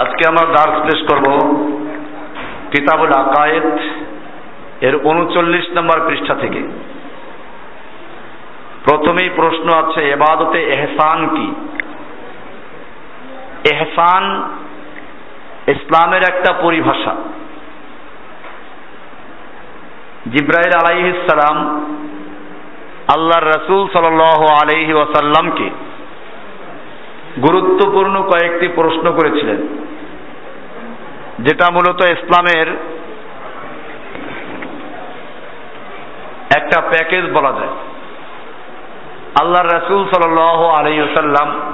আজকে আমরা দার্স পেশ করব কিতাবুল আকায়েদ এর উনচল্লিশ নম্বর পৃষ্ঠা থেকে। প্রথমেই প্রশ্ন আছে, এবাদতে এহসান কি? এহসান ইসলামের একটা পরিভাষা। জিব্রাইল আলাইহিসালাম আল্লাহর রসুল সাল আলহি ওয়াসাল্লামকে গুরুত্বপূর্ণ কয়েকটি প্রশ্ন করেছিলেন। যেটা মূলত ইসলামের একটা প্যাকেজ বলা যায়। আল্লাহ রসুল সাল আলহিসাল্লাম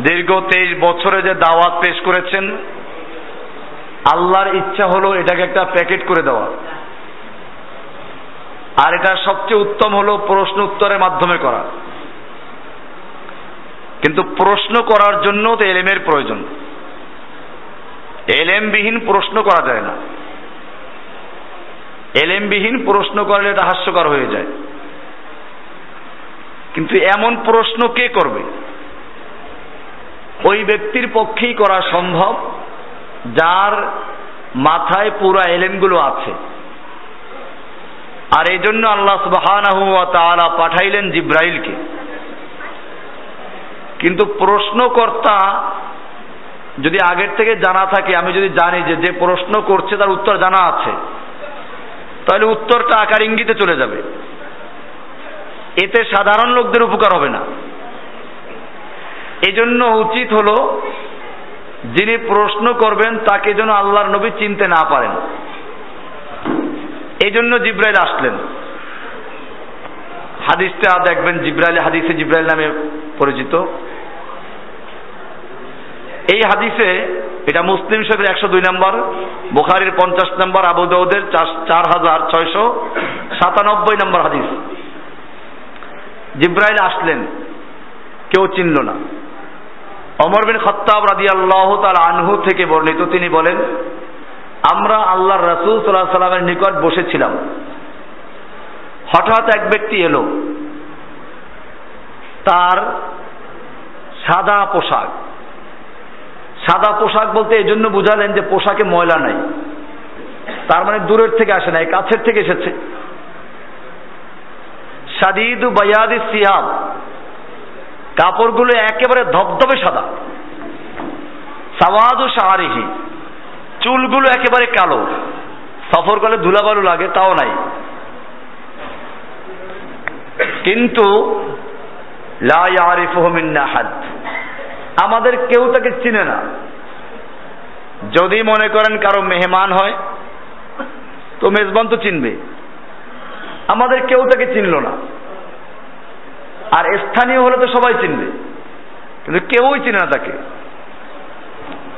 দীর্ঘ তেইশ বছরে যে দাওয়াত পেশ করেছেন, আল্লাহর ইচ্ছা হলো এটাকে একটা প্যাকেট করে দেওয়া। আর এটা সবচেয়ে উত্তম হলো প্রশ্ন উত্তরের মাধ্যমে করা। কিন্তু প্রশ্ন করার জন্য তো এলেমের প্রয়োজন। এলেমবিহীন প্রশ্ন করা যায় না। এলেমবিহীন প্রশ্ন করলে এটা হাস্যকর হয়ে যায়। কিন্তু এমন প্রশ্ন কে করবে? ওই ব্যক্তির পক্ষেই করা সম্ভব, যার মাথায় পুরা এলেমগুলো আছে। আর এই জন্য আল্লাহ সুবহানাহু তাআলা পাঠাইলেন জিব্রাইলকে। কিন্তু প্রশ্নকর্তা যদি আগের থেকে জানা থাকে, আমি যদি জানি যে যে প্রশ্ন করছে তার উত্তর জানা আছে, তাহলে উত্তরটা আকার ইঙ্গিতে চলে যাবে। এতে সাধারণ লোকদের উপকার হবে না। এজন্য উচিত হলো, যিনি প্রশ্ন করবেন, তাকে যেন আল্লাহর নবী চিনতে না পারেন। এই জন্য জিব্রাইল আসলেন। হাদিসটা দেখবেন, জিব্রাইল, হাদিসে জিব্রাইল নামে পরিচিত। এই হাদিসে, এটা মুসলিম শরীফের একশো দুই নম্বর, বুখারির পঞ্চাশ নম্বর, আবু দাউদের চার হাজার ছয়শো সাতানব্বই নম্বর হাদিস। জিব্রাইল আসলেন, কেউ চিনল না। অমর বিন খত্তাব রাদি আল্লাহ তার আনহু থেকে বর্ণিত, তিনি বলেন, আমরা আল্লাহর রাসুল সাল্লাহ সাল্লামের নিকট বসেছিলাম। হঠাৎ এক ব্যক্তি এলো। তার সাদা পোশাক সাদা পোশাক বলতে এই জন্য বুঝালেন যে পোশাকে ময়লা নাই। তার মানে দূরের থেকে আসে নাই, কাছের থেকে এসেছে। সাদিদু বায়াদি সিয়াম। কাপড়গুলো একেবারে ধবধবে সাদা। সাওয়াদু সাহারিহি চুলগুলো একেবারে কালো। সফর করলে ধুলাবালু লাগে, তাও নাই। কিন্তু হাদ। আমাদের কেউ তাকে চিনে না। যদি মনে করেন কারও মেহমান হয়, তো মেজবান তো চিনবে। আমাদের কেউ তাকে চিনল না। আর স্থানীয় হলে তো সবাই চিনবে। কিন্তু কেউই চিনে না তাকে।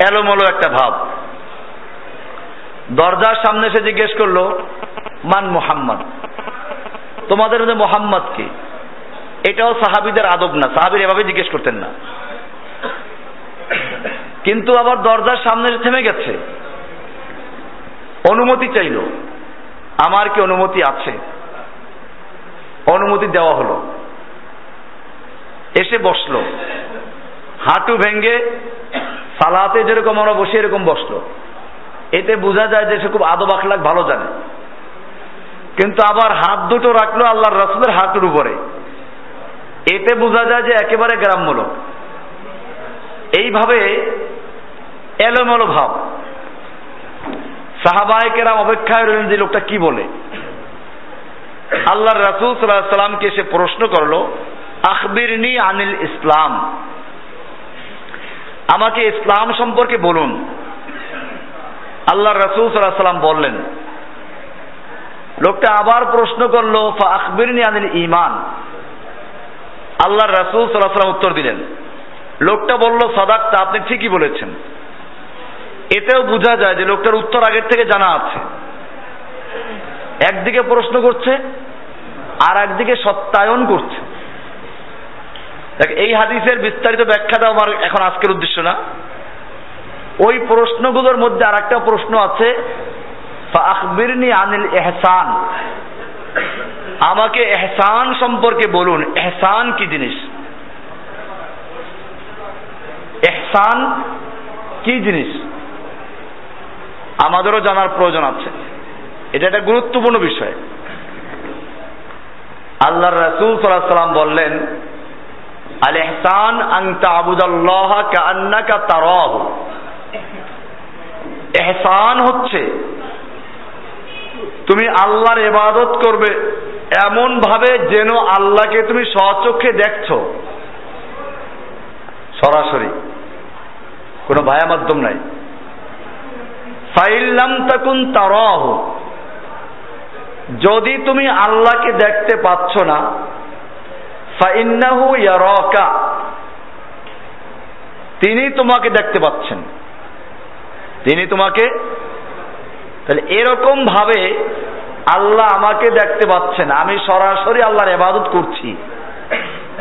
এলোমলো একটা ভাব। দরজার সামনে এসে জিজ্ঞেস করল, মান মোহাম্মদ? তোমাদের মধ্যে মোহাম্মদ কি? এটাও সাহাবিদের আদব না। সাহাবির এভাবে জিজ্ঞেস করতেন না। কিন্তু আবার দরজার সামনে থেমে গেছে। অনুমতি চাইল। আমার কি অনুমতি আছে? অনুমতি দেওয়া হলো। এসে বসল। হাঁটু ভেঙ্গে সালাতে যেরকম আমরা বসে, এরকম বসল। এতে বোঝা যায় যে সে খুব আদব আখলাক ভালো জানে। কিন্তু আবার হাত দুটো রাখল আল্লাহর রসুলের হাঁটুর উপরে। এতে বোঝা যায় যে একেবারে গ্রাম্য লোক। এইভাবে এলোমেলো ভাব। সাহাবাহিকেরাম অপেক্ষায় রইলেন যে লোকটা কি বলে? আল্লাহ রাসুল সাল্লাহ সাল্লামকে এসে প্রশ্ন করল, আখবিরনি আনিল ইসলাম। আমাকে ইসলাম সম্পর্কে বলুন। আল্লাহ রসুল সাল্লাহ সাল্লাম বললেন। লোকটা আবার প্রশ্ন করল আখবিরনি আনিল ইমান আল্লাহ রসুল সাল্লাহ সাল্লাম উত্তর দিলেন লোকটা বলল, সদাকটা, আপনি ঠিকই বলেছেন। এতেও বোঝা যায় যে লোকটার উত্তর আগের থেকে জানা আছে। একদিকে প্রশ্ন করছে, আর একদিকে সত্যায়ন করছে। দেখ, এই হাদিসের বিস্তারিত ব্যাখ্যা দেওয়া আমার এখন আজকের উদ্দেশ্য না। ওই প্রশ্নগুলোর মধ্যে আর একটা প্রশ্ন আছে আনিল এহসান। আমাকে এহসান সম্পর্কে বলুন, এহসান কি জিনিস? এহসান কি জিনিস? আমাদেরও জানার প্রয়োজন আছে। এটা একটা গুরুত্বপূর্ণ বিষয়। আল্লাহ রসুল সাল্লাম বললেন, আল এহসান আং তাবুদাল্লাহ কান্নাকা তারাহ। এহসান হচ্ছে, তুমি আল্লাহর ইবাদত করবে এমন ভাবে যেন আল্লাহকে তুমি স্বচক্ষে দেখছ। সরাসরি। কোনো ভায়া মাধ্যম নাই। ফাইল্লাম তাকুন তারাহ। যদি তুমি আল্লাহকে দেখতে পাচ্ছ না, ফাইন্নাহু ইয়ারাকা। তিনি তোমাকে দেখতে পাচ্ছেন। তিনি তোমাকে তাহলে এরকম ভাবে আল্লাহ আমাকে দেখতে পাচ্ছেন। আমি সরাসরি আল্লাহর এবাদত করছি।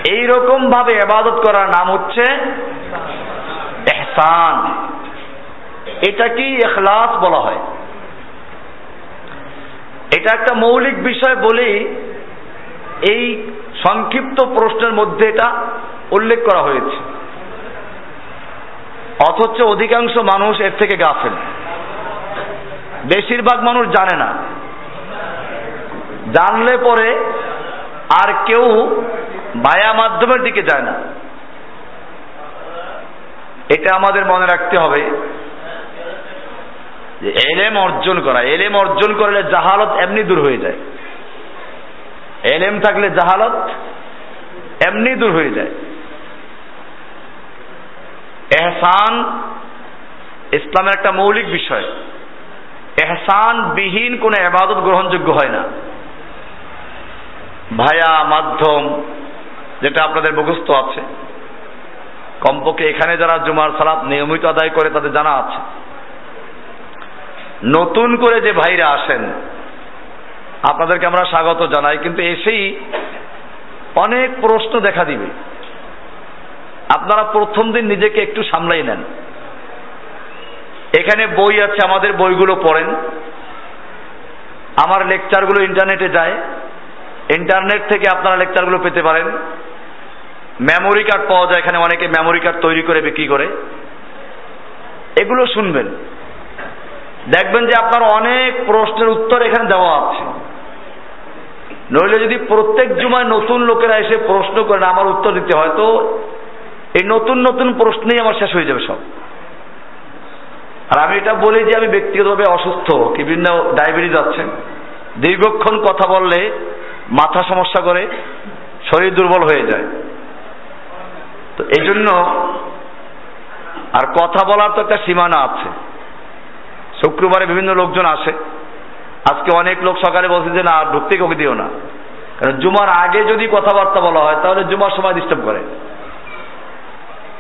এই রকম ভাবে এবাদত করার নাম হচ্ছে এহসান। এটা কি এখলাস বলা হয়। এটা একটা মৌলিক বিষয় বলেই এই সংক্ষিপ্ত প্রশ্নের মধ্যে এটা উল্লেখ করা হয়েছে। অথচ অধিকাংশ মানুষ এর থেকে গাফেল। বেশিরভাগ মানুষ জানে না। জানলে পরে আর কেউ বায়া মাধ্যমের দিকে যায় না। এটা আমাদের মনে রাখতে হবে যে এলেম অর্জন করা, এলেম অর্জন করলে জাহালত এমনি দূর হয়ে যায়। এলেম থাকলে জাহালত এমনি দূর হয়ে যায়। এহসান ইসলামের একটা মৌলিক বিষয়। এহসান বিহীন কোন এবাদত গ্রহণযোগ্য হয় না। ভায়া, মাধ্যম, যেটা আপনাদের মুখস্থ আছে। কমপক্ষে এখানে যারা জুমার সালাত নিয়মিত আদায় করে তাদের জানা আছে। নতুন করে যে ভাইরা আসেন, আপনাদেরকে আমরা স্বাগত জানাই, কিন্তু এসেই অনেক প্রশ্ন দেখা দিবে। আপনারা প্রথম দিন নিজেকে একটু সামলাই নেন। এখানে বই আছে, আমাদের বইগুলো পড়েন। আমার লেকচারগুলো ইন্টারনেটে যায়। ইন্টারনেট থেকে আপনারা লেকচারগুলো পেতে পারেন। মেমোরি কার্ড পাওয়া যায়, এখানে অনেকে মেমোরি কার্ড তৈরি করে বিক্রি করে। এগুলো শুনবেন। দেখবেন যে আপনার অনেক প্রশ্নের উত্তর এখানে দেওয়া আছে। নইলে যদি প্রত্যেক জুমায় নতুন লোকেরা এসে প্রশ্ন করেন, আমার উত্তর দিতে হয়, তো এই নতুন নতুন প্রশ্নেই আমার শেষ হয়ে যাবে সব। আর আমি এটা বলি যে আমি ব্যক্তিগতভাবে অসুস্থ, বিভিন্ন ডায়াবেটিস আছে। দীর্ঘক্ষণ কথা বললে মাথা সমস্যা করে, শরীর দুর্বল হয়ে যায়। তো এই জন্য আর কথা বলার তো একটা সীমানা আছে। শুক্রবারে বিভিন্ন লোকজন আসে। আজকে অনেক লোক সকালে বলছে যে, না ঢুকতে কবি দিও না। কারণ জুমার আগে যদি কথাবার্তা বলা হয়, তাহলে জুমার সময় ডিস্টার্ব করে।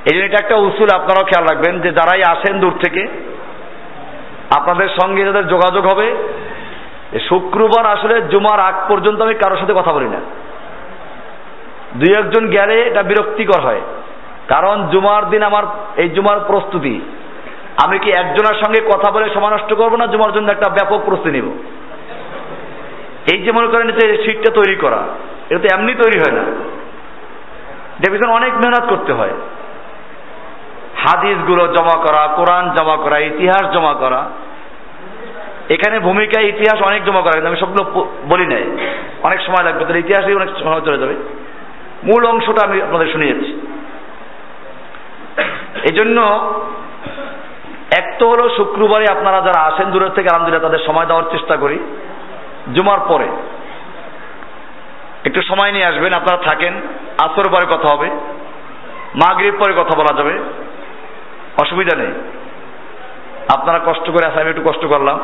এই জন্য এটা একটা উসুল, আপনারাও খেয়াল রাখবেন যে, যারাই আসেন দূর থেকে, আপনাদের সঙ্গে যাদের যোগাযোগ হবে শুক্রবার আসলে জুমার আগ পর্যন্ত আমি কারোর সাথে কথা বলি না। দুই একজন গেলে এটা বিরক্তিকর হয়। কারণ জুমার দিন আমার, এই জুমার প্রস্তুতি। আমি কি একজনের সঙ্গে কথা বলে সময় নষ্ট করব না জুমার জন্য একটা ব্যাপক প্রস্তুতি নিব? এই যে মনে করেন যে সিটটা তৈরি করা, এটা তো এমনি তৈরি হয় না। এটা অনেক মেহনত করতে হয়। হাদিসগুলো জমা করা, কোরআন জমা করা, ইতিহাস জমা করা। এখানে ভূমিকা, ইতিহাস অনেক জমা করা আমি সবগুলো বলি নাই। অনেক সময় লাগবে, তাহলে ইতিহাসে অনেক সময় চলে যাবে। মূল অংশটা আমি আপনাদের শুনিয়েছি। এই জন্য এক তো হলো শুক্রবারে আপনারা যারা আসেন দূরের থেকে, আলহামদুলিল্লাহ তাদের সময় দেওয়ার চেষ্টা করি। জুমার পরে। একটু সময় নিয়ে আসবেন, আপনারা থাকেন, আসর পরে কথা হবে, মাগরীব পরে কথা বলা যাবে। অসুবিধা নেই। আপনারা কষ্ট করে আসা আমি একটু কষ্ট করলাম।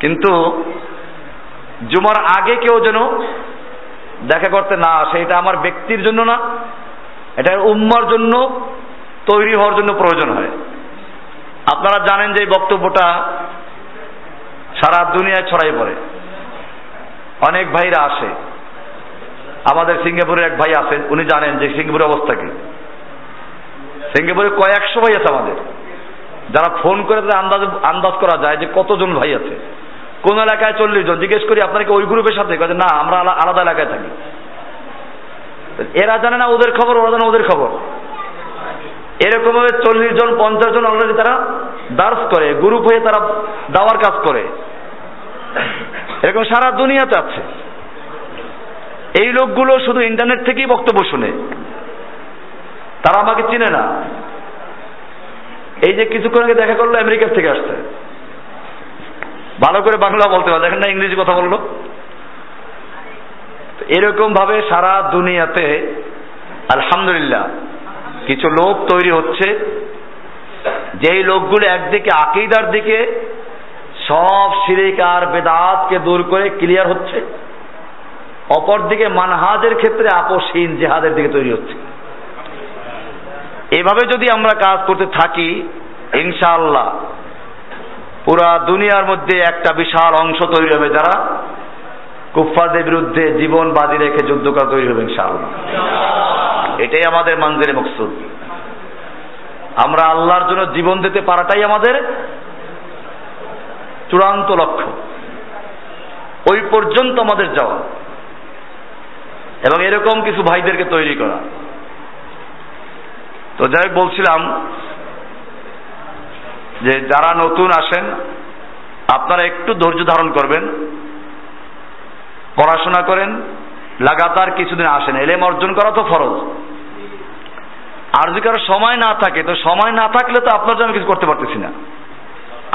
কিন্তু জুমার আগে কেউ যেন দেখা করতে না আসে, এটা আমার ব্যক্তির জন্য না, এটা উম্মার জন্য তৈরি হওয়ার জন্য প্রয়োজন হয়। আপনারা জানেন যে এই বক্তব্যটা সারা দুনিয়ায় ছড়াই পড়ে। অনেক ভাইরা আসে। আমাদের সিঙ্গাপুরের এক ভাই আছেন, উনি জানেন যে সিঙ্গাপুরের অবস্থা কি। সিঙ্গাপুরে কয়েকশো ভাই আছে আমাদের। যারা ফোন করে তাদের আন্দাজ আন্দাজ করা যায় যে কতজন ভাই আছে। কোন এলাকায় চল্লিশ জন। জিজ্ঞেস করি আপনাকে ওই গ্রুপের সাথে? না, আমরা আলাদা এলাকায় থাকি। এরা জানে না ওদের খবর, ওরা জানে ওদের খবর। এরকম ভাবে চল্লিশ জন, পঞ্চাশ জন অলরেডি তারা দার্স করে গ্রুপ হয়ে তারা দাওয়ার কাজ করে। এরকম সারা দুনিয়াতে আছে। এই লোকগুলো শুধু ইন্টারনেট থেকেই বক্তব্য শুনে। তারা আমাকে চিনে না। এই যে কিছুক্ষণ আগে দেখা করল আমেরিকার থেকে আসছে। ভালো করে বাংলা বলতে পারে দেখেন না ইংরেজি কথা বলল। এরকম ভাবে সারা দুনিয়াতে, আলহামদুলিল্লাহ কিছু লোক তৈরি হচ্ছে। যেই লোকগুলো একদিকে আকিদার দিকে সব শিরিক আর বেদাতকে দূর করে ক্লিয়ার হচ্ছে, অপরদিকে মানহাজের ক্ষেত্রে আপোষহীন জেহাদের দিকে তৈরি হচ্ছে। এভাবে যদি আমরা কাজ করতে থাকি, ইনশাআল্লাহ পুরা দুনিয়ার মধ্যে একটা বিশাল অংশ তৈরি হবে যারা কুফফারদের বিরুদ্ধে জীবন বাজি রেখে যুদ্ধ করা তৈরি হবে ইনশাআল্লাহ। এটাই আমাদের মানজের মকসুদ। আমরা আল্লাহর জন্য জীবন দিতে পারাটাই আমাদের চূড়ান্ত লক্ষ্য। ওই পর্যন্ত আমাদের যাওয়া। এবং এরকম কিছু ভাইদেরকে তৈরি করা। তো যাই বলছিলাম যে যারা নতুন আসেন, আপনারা একটু ধৈর্য ধারণ করবেন। পড়াশোনা করেন, লাগাতার কিছুদিন আসেন। এলেম অর্জন করা তো ফরজ। আর যদি কারও সময় না থাকে, তো সময় না থাকলে তো আপনার জন্য কিছু করতে পারতেছি না।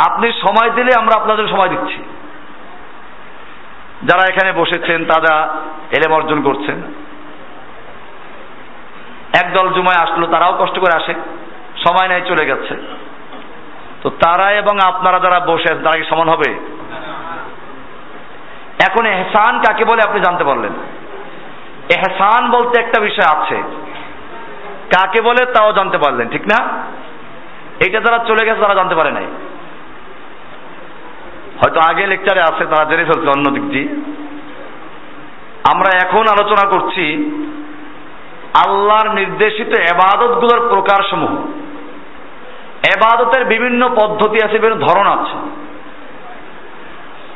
আপনি সময় দিলে আমরা আপনাদের সময় দিচ্ছি। যারা এখানে বসেছেন, তারা এলেম অর্জন করছেন। একদল জুমায় আসলো, তারাও কষ্ট করে আসে। সময় নাই, চলে গেছে। তো তারা এবং আপনারা যারা বসে আছেন, তারা কি সমান হবে? এখন এহসান কাকে বলে আপনি জানতে পারলেন? এহসান বলতে একটা বিষয় আছে। কাকে বলে তাও জানতে পারলেন, ঠিক না? এটা যারা চলে গেছে তারা জানতে পারে নাই। হয়তো আগে লেকচারে আছে, তারা জেনে ফেলছে অন্য দিক দিয়ে। আমরা এখন আলোচনা করছি আল্লাহর নির্দেশিত এবাদতগুলোর প্রকার সমূহ এবাদতের বিভিন্ন পদ্ধতি আছে, বিভিন্ন ধরন আছে।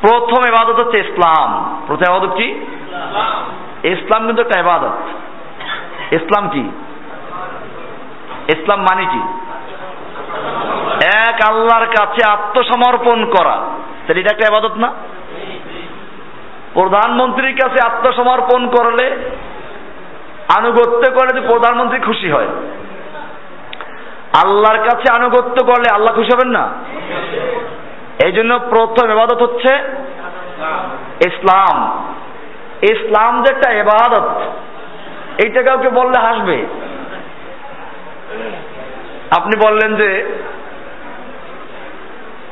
প্রথম এবাদত হচ্ছে ইসলাম। প্রথম এবাদত কি? ইসলাম কিন্তু একটা এবাদত ইসলাম কি? ইসলাম মানে কি? এক আল্লাহর কাছে আত্মসমর্পণ করা। তাহলে এটা একটা এবাদত না? প্রধানমন্ত্রীর কাছে আত্মসমর্পণ করলে আনুগত্য করলে যে প্রধানমন্ত্রী খুশি হয়। আল্লাহর কাছে আনুগত্য করলে আল্লাহ খুশি হবেন না? এই জন্য প্রথম এবাদত হচ্ছে ইসলাম। ইসলাম যে একটা এবাদত এইটা কাউকে বললে হাসবে। আপনি বললেন যে,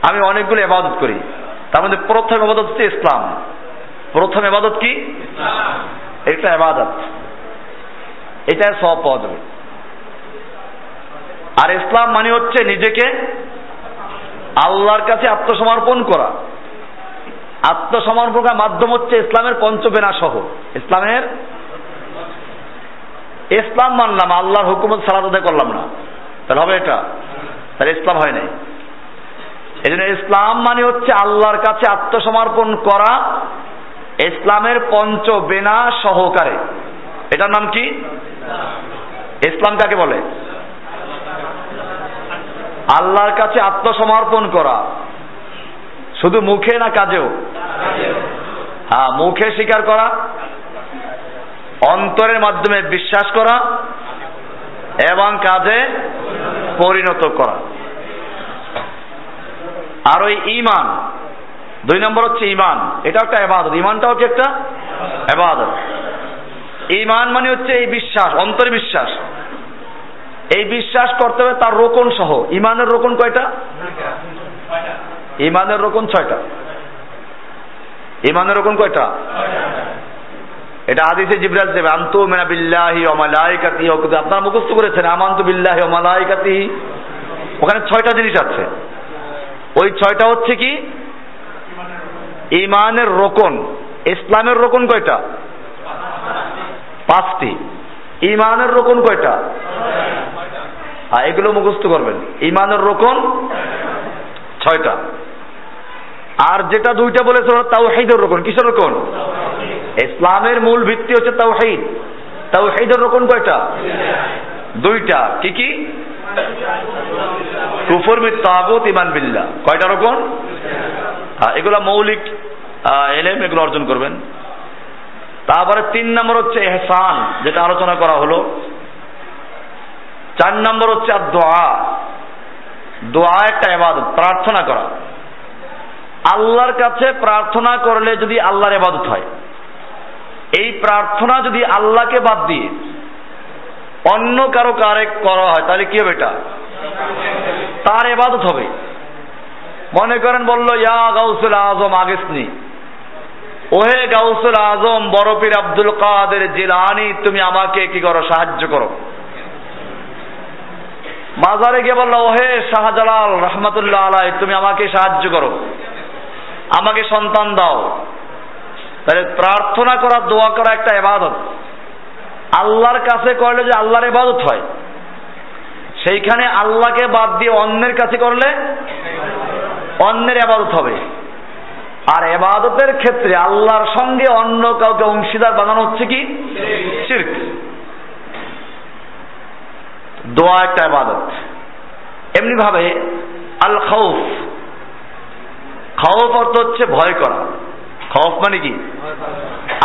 আমি অনেকগুলো এবাদত করি। তার মধ্যে প্রথম এবাদত হচ্ছে ইসলাম। প্রথম এবাদত কি? এটা এবাদত এটা সব যাবে। আর ইসলাম মানে হচ্ছে নিজেকে আল্লাহর কাছে আত্মসমর্পণ করা। আত্মসমর্পণের মাধ্যম হচ্ছে ইসলামের পঞ্চবেনা সহ। ইসলামের ইসলাম মানলাম, আল্লাহর হুকুমত সালাদ করলাম না। তাহলে হবে এটা। তাহলে ইসলাম হয় নাই। এই জন্য ইসলাম মানে হচ্ছে আল্লাহর কাছে আত্মসমর্পণ করা ইসলামের পঞ্চ বেনা সহকারে। এটার নাম কি? ইসলাম কাকে বলে? আল্লাহর কাছে আত্মসমর্পণ করা। শুধু মুখে না কাজেও? হ্যাঁ মুখে স্বীকার করা। অন্তরের মাধ্যমে বিশ্বাস করা। এবং কাজে পরিণত করা। আর ওই ইমান দুই নম্বর হচ্ছে ইমান এটা একটা এবাদত। ইমানটাও কি একটা? এবাদত। ইমান মানে হচ্ছে এই বিশ্বাস, অন্তরে বিশ্বাস। এই বিশ্বাস করতে হবে তার রোকন সহ। ইমানের রোকন কয়টা? ইমানের রোকন ছয়টা। ইমানের রোকন কয়টা? এটা হাদিসে জিবরাজ দেবে, আন্তু মেনা বিল্লাহি ও মালাইকাতি আপনারা মুখস্থ করেছেন, আমান্তু বিল্লাহি ও মালাইকাতি ওখানে ছয়টা জিনিস আছে। ওই ছয়টা হচ্ছে কি? ইমানের রোকন। ইসলামের রোকন কয়টা? পাঁচটি। ইমানের রোকন কয়টা? আর এগুলো মুখস্থ করবেন। ইমানের রোকন ছয়টা। আর যেটা দুইটা বলেছে ওরা তাওহীদের রোকন। কিসের রোকন? ইসলামের মূল ভিত্তি হচ্ছে তাওহীদ। তাওহীদের রোকন কয়টা? দুইটা। কি কি? কুফর তাগুত ইমান বিল্লাহ। কয়টা রকম এগুলা মৌলিক এলেম এগুলো অর্জন করবেন। তারপরে তিন নম্বর হচ্ছে এহসান, যেটা আলোচনা করা হলো। চার নম্বর হচ্ছে আর দোয়া। দোয়া একটা এবাদত প্রার্থনা করা। আল্লাহর কাছে প্রার্থনা করলে যদি আল্লাহর এবাদত হয়। এই প্রার্থনা যদি আল্লাহকে বাদ দিয়ে অন্য কারও কারে করা হয়, তাহলে কি হবে এটা? তার এবাদত হবে। মনে করেন বলল, ইয়া গাউসুল আজম আগেসনি ওহে গাউসুল আজম বরফির আব্দুল কাদের জিলানি, তুমি আমাকে কি করো, সাহায্য করো। মাজারে গিয়ে বলল, ওহে শাহজালাল, রহমতুল্লাহ আলাই তুমি আমাকে সাহায্য করো। আমাকে সন্তান দাও। তাহলে প্রার্থনা করা, দোয়া করা একটা এবাদত আল্লাহর কাছে করলে যে আল্লাহর এবাদত হয়, সেইখানে আল্লাহকে বাদ দিয়ে অন্যের কাছে করলে অন্যের এবাদত হবে। আর এবাদতের ক্ষেত্রে আল্লাহর সঙ্গে অন্য কাউকে অংশীদার বানানো হচ্ছে কি? শির্ক। দোয়া একটা এবাদত এমনি ভাবে আল খাউফ খাউফ অর্থ হচ্ছে ভয় করা। খফ মানে কি?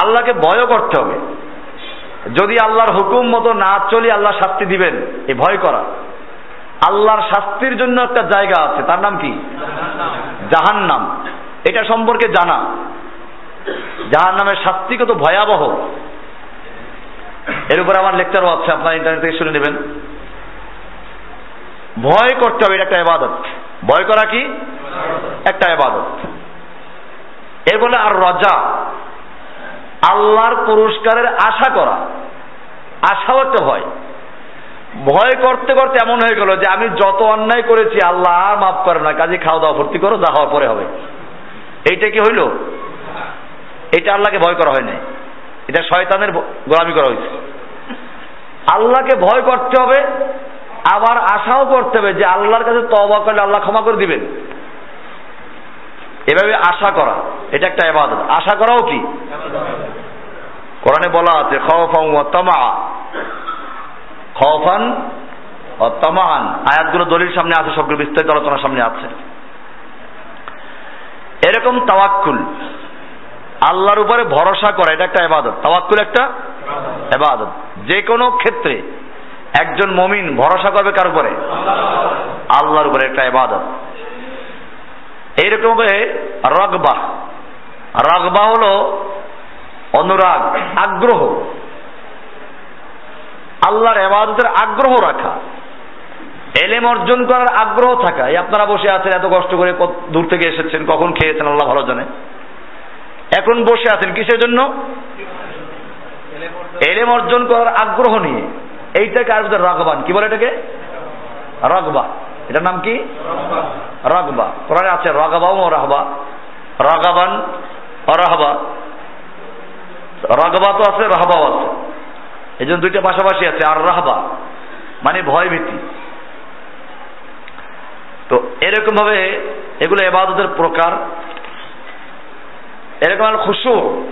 আল্লাহকে ভয়ও করতে হবে। যদি আল্লাহর হুকুম মতো না চলি, আল্লাহ শাস্তি দিবেন, এই ভয় করা। আল্লাহর শাস্তির জন্য একটা জায়গা আছে, তার নাম কি? জাহান নাম এটা সম্পর্কে জানা। জাহান নামের শাস্তি কত ভয়াবহ। এর উপরে আমার লেকচারও আছে, আপনার ইন্টারনেট থেকে শুনে নেবেন। ভয় করতে হবে, এটা একটা এবাদত ভয় করা কি? একটা এবাদত এর বলে আর রজা আল্লাহর পুরস্কারের আশা করা। আশাও একটা ভয় ভয় করতে করতে এমন হয়ে গেল যে আমি যত অন্যায় করেছি, আল্লাহ আর মাফ করে না। কাজে খাওয়া দাওয়া ভর্তি করো, যা হওয়ার পরে হবে। এইটা কি হইল? এটা আল্লাহকে ভয় করা হয় নাই এটা শয়তানের গোলামি করা হয়েছে। আল্লাহকে ভয় করতে হবে আবার আশাও করতে হবে যে আল্লাহর কাছে তবা করলে আল্লাহ ক্ষমা করে দিবেন। এভাবে আশা করা, এটা একটা এবাদত আশা করাও কি? কোরআনে বলা আছে খফান তামা খফান তামান আয়াতগুলো দলিল সামনে আছে, সবগুলো বিস্তারিত আলোচনার সামনে আছে। এরকম তাওয়াক্কুল, আল্লাহর উপরে ভরসা করা, এটা একটা এবাদত তাওয়াক্কুল একটা এবাদত যে কোনো ক্ষেত্রে একজন মমিন ভরসা করবে কার উপরে? আল্লাহর উপরে একটা এবাদত এইরকম ভাবে রগবা। রগবা হলো অনুরাগ, আগ্রহ। আল্লাহর এবাদতের আগ্রহ রাখা। এলেম অর্জন করার আগ্রহ থাকা। এই আপনারা বসে আছেন, এত কষ্ট করে দূর থেকে এসেছেন, কখন খেয়েছেন, আল্লাহ ভালো জানে। এখন বসে আছেন কিসের জন্য? এলেম অর্জন করার আগ্রহ নিয়ে। এইটাকে আর রগবান। কি বলে এটাকে? রগবা। এটার নাম কি? রগবা। কোরআনে আছে রগবা ও রাহবা। রগাবান অরাহবা রগবা তো আছে, রাহবাও আছে। এই জন্য দুইটা পাশাপাশি আছে, আর রাহবা। মানে ভয় ভীতি তো এরকম ভাবে এগুলো এবাদতের প্রকার। এরকম খুশু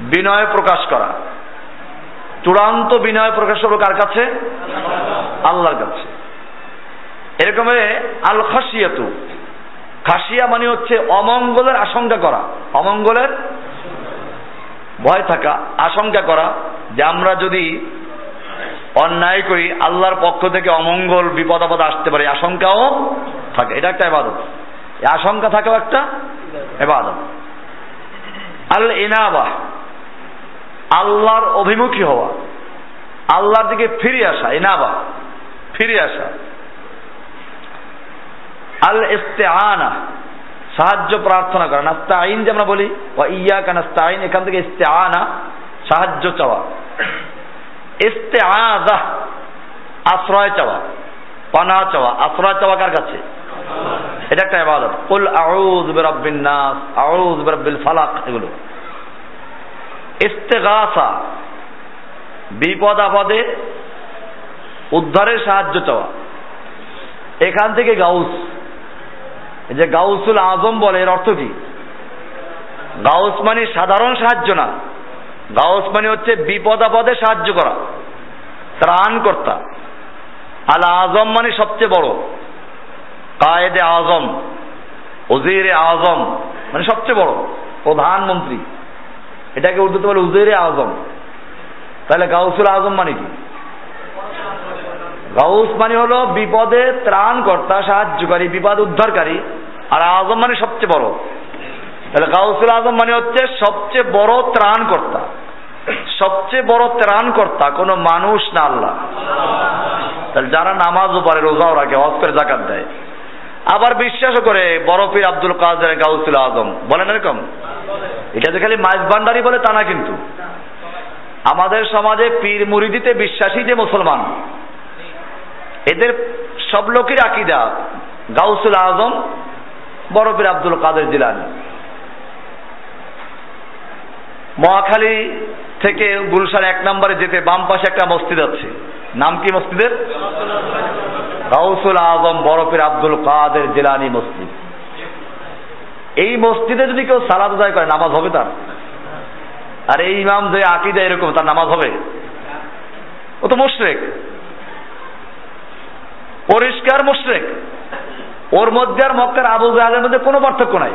বিনয় প্রকাশ করা। চূড়ান্ত বিনয় প্রকাশ হবে কার কাছে? আল্লাহর কাছে। এরকম আল খাসিয়াতু খাসিয়া মানে হচ্ছে অমঙ্গলের আশঙ্কা করা। অমঙ্গলের ভয় থাকা, আশঙ্কা করা যে আমরা যদি অন্যায় করি, আল্লাহর পক্ষ থেকে অমঙ্গল, বিপদ, আপদ আসতে পারে আশঙ্কাও থাকে। এটা একটা এবাদত আশঙ্কা থাকাও একটা এবাদত আল ইনাবা আল্লাহর অভিমুখী হওয়া, আল্লাহর দিকে ফিরে আসা ইনাবা ফিরে আসা। আল ইস্তেআনা সাহায্য প্রার্থনা করা নাস্তাইন যে আমরা বলি বা ইয়া কানাস্তাইন এখান থেকে ইস্তেআনা, সাহায্য চাওয়া। ইস্তেআদা আশ্রয় চাওয়া পানা চাওয়া। আশ্রয় চাওয়া কার কাছে? এটা একটা ইবাদত। কুল আউযু বিরাব্বিন নাস, আউযু বিরাব্বিল ফালাক, এগুলো। ইস্তেগাসা বিপদ আপদে উদ্ধারের সাহায্য চাওয়া। এখান থেকে গাউস। যে গাউসুল আজম বলে, এর অর্থ কি? গাউস মানে সাধারণ সাহায্য না। গাউস মানে হচ্ছে বিপদ আপদে সাহায্য করা ত্রাণ কর্তা আল আজম মানে সবচেয়ে বড়। কায়েদে আজম, ওজিরে আজম মানে সবচেয়ে বড় প্রধানমন্ত্রী। এটাকে উর্দুতে বলে উজিরে আজম। তাহলে গাউসুল আজম মানে কি? গাউস মানে হলো বিপদে ত্রাণকর্তা, সাহায্যকারী, বিপদ উদ্ধারকারী। আর আজম মানে সবচেয়ে বড়। তাহলে গাউসুল আজম মানে হচ্ছে সবচেয়ে বড় ত্রাণকর্তা। সবচেয়ে বড় ত্রাণকর্তা কোনো মানুষ না আল্লাহ। তাহলে যারা নামাজও পড়ে, রোজাও রাখে, হজ করে জাকাত দেয়। আবার বিশ্বাসও করে বরফির আব্দুল কাদের গাউসুল আজম। বলেন এরকম? এটা যে খালি মাইজ ভান্ডারি বলে তা না কিন্তু। আমাদের সমাজে পীর মুরিদিতে বিশ্বাসী যে মুসলমান, এদের সব লোকের আকিদা গাউসুল আজম বরফির আব্দুল কাদের জিলানি। মহাখালী থেকে গুলশান এক নম্বরে যেতে বাম পাশে একটা মসজিদ আছে। নাম কি মসজিদের? গাউসুল আজম বরফের আব্দুল কাদের জেলানি মসজিদ। এই মসজিদে যদি কেউ সালাদ আদায় করে, নামাজ হবে তার? আর এই ইমাম যে আকিদা এরকম, তার নামাজ হবে? ও তো মুশরেক। পরিষ্কার মুশরেক। ওর মধ্যে আর মক্কার আবু জাহাজের মধ্যে কোনো পার্থক্য নাই।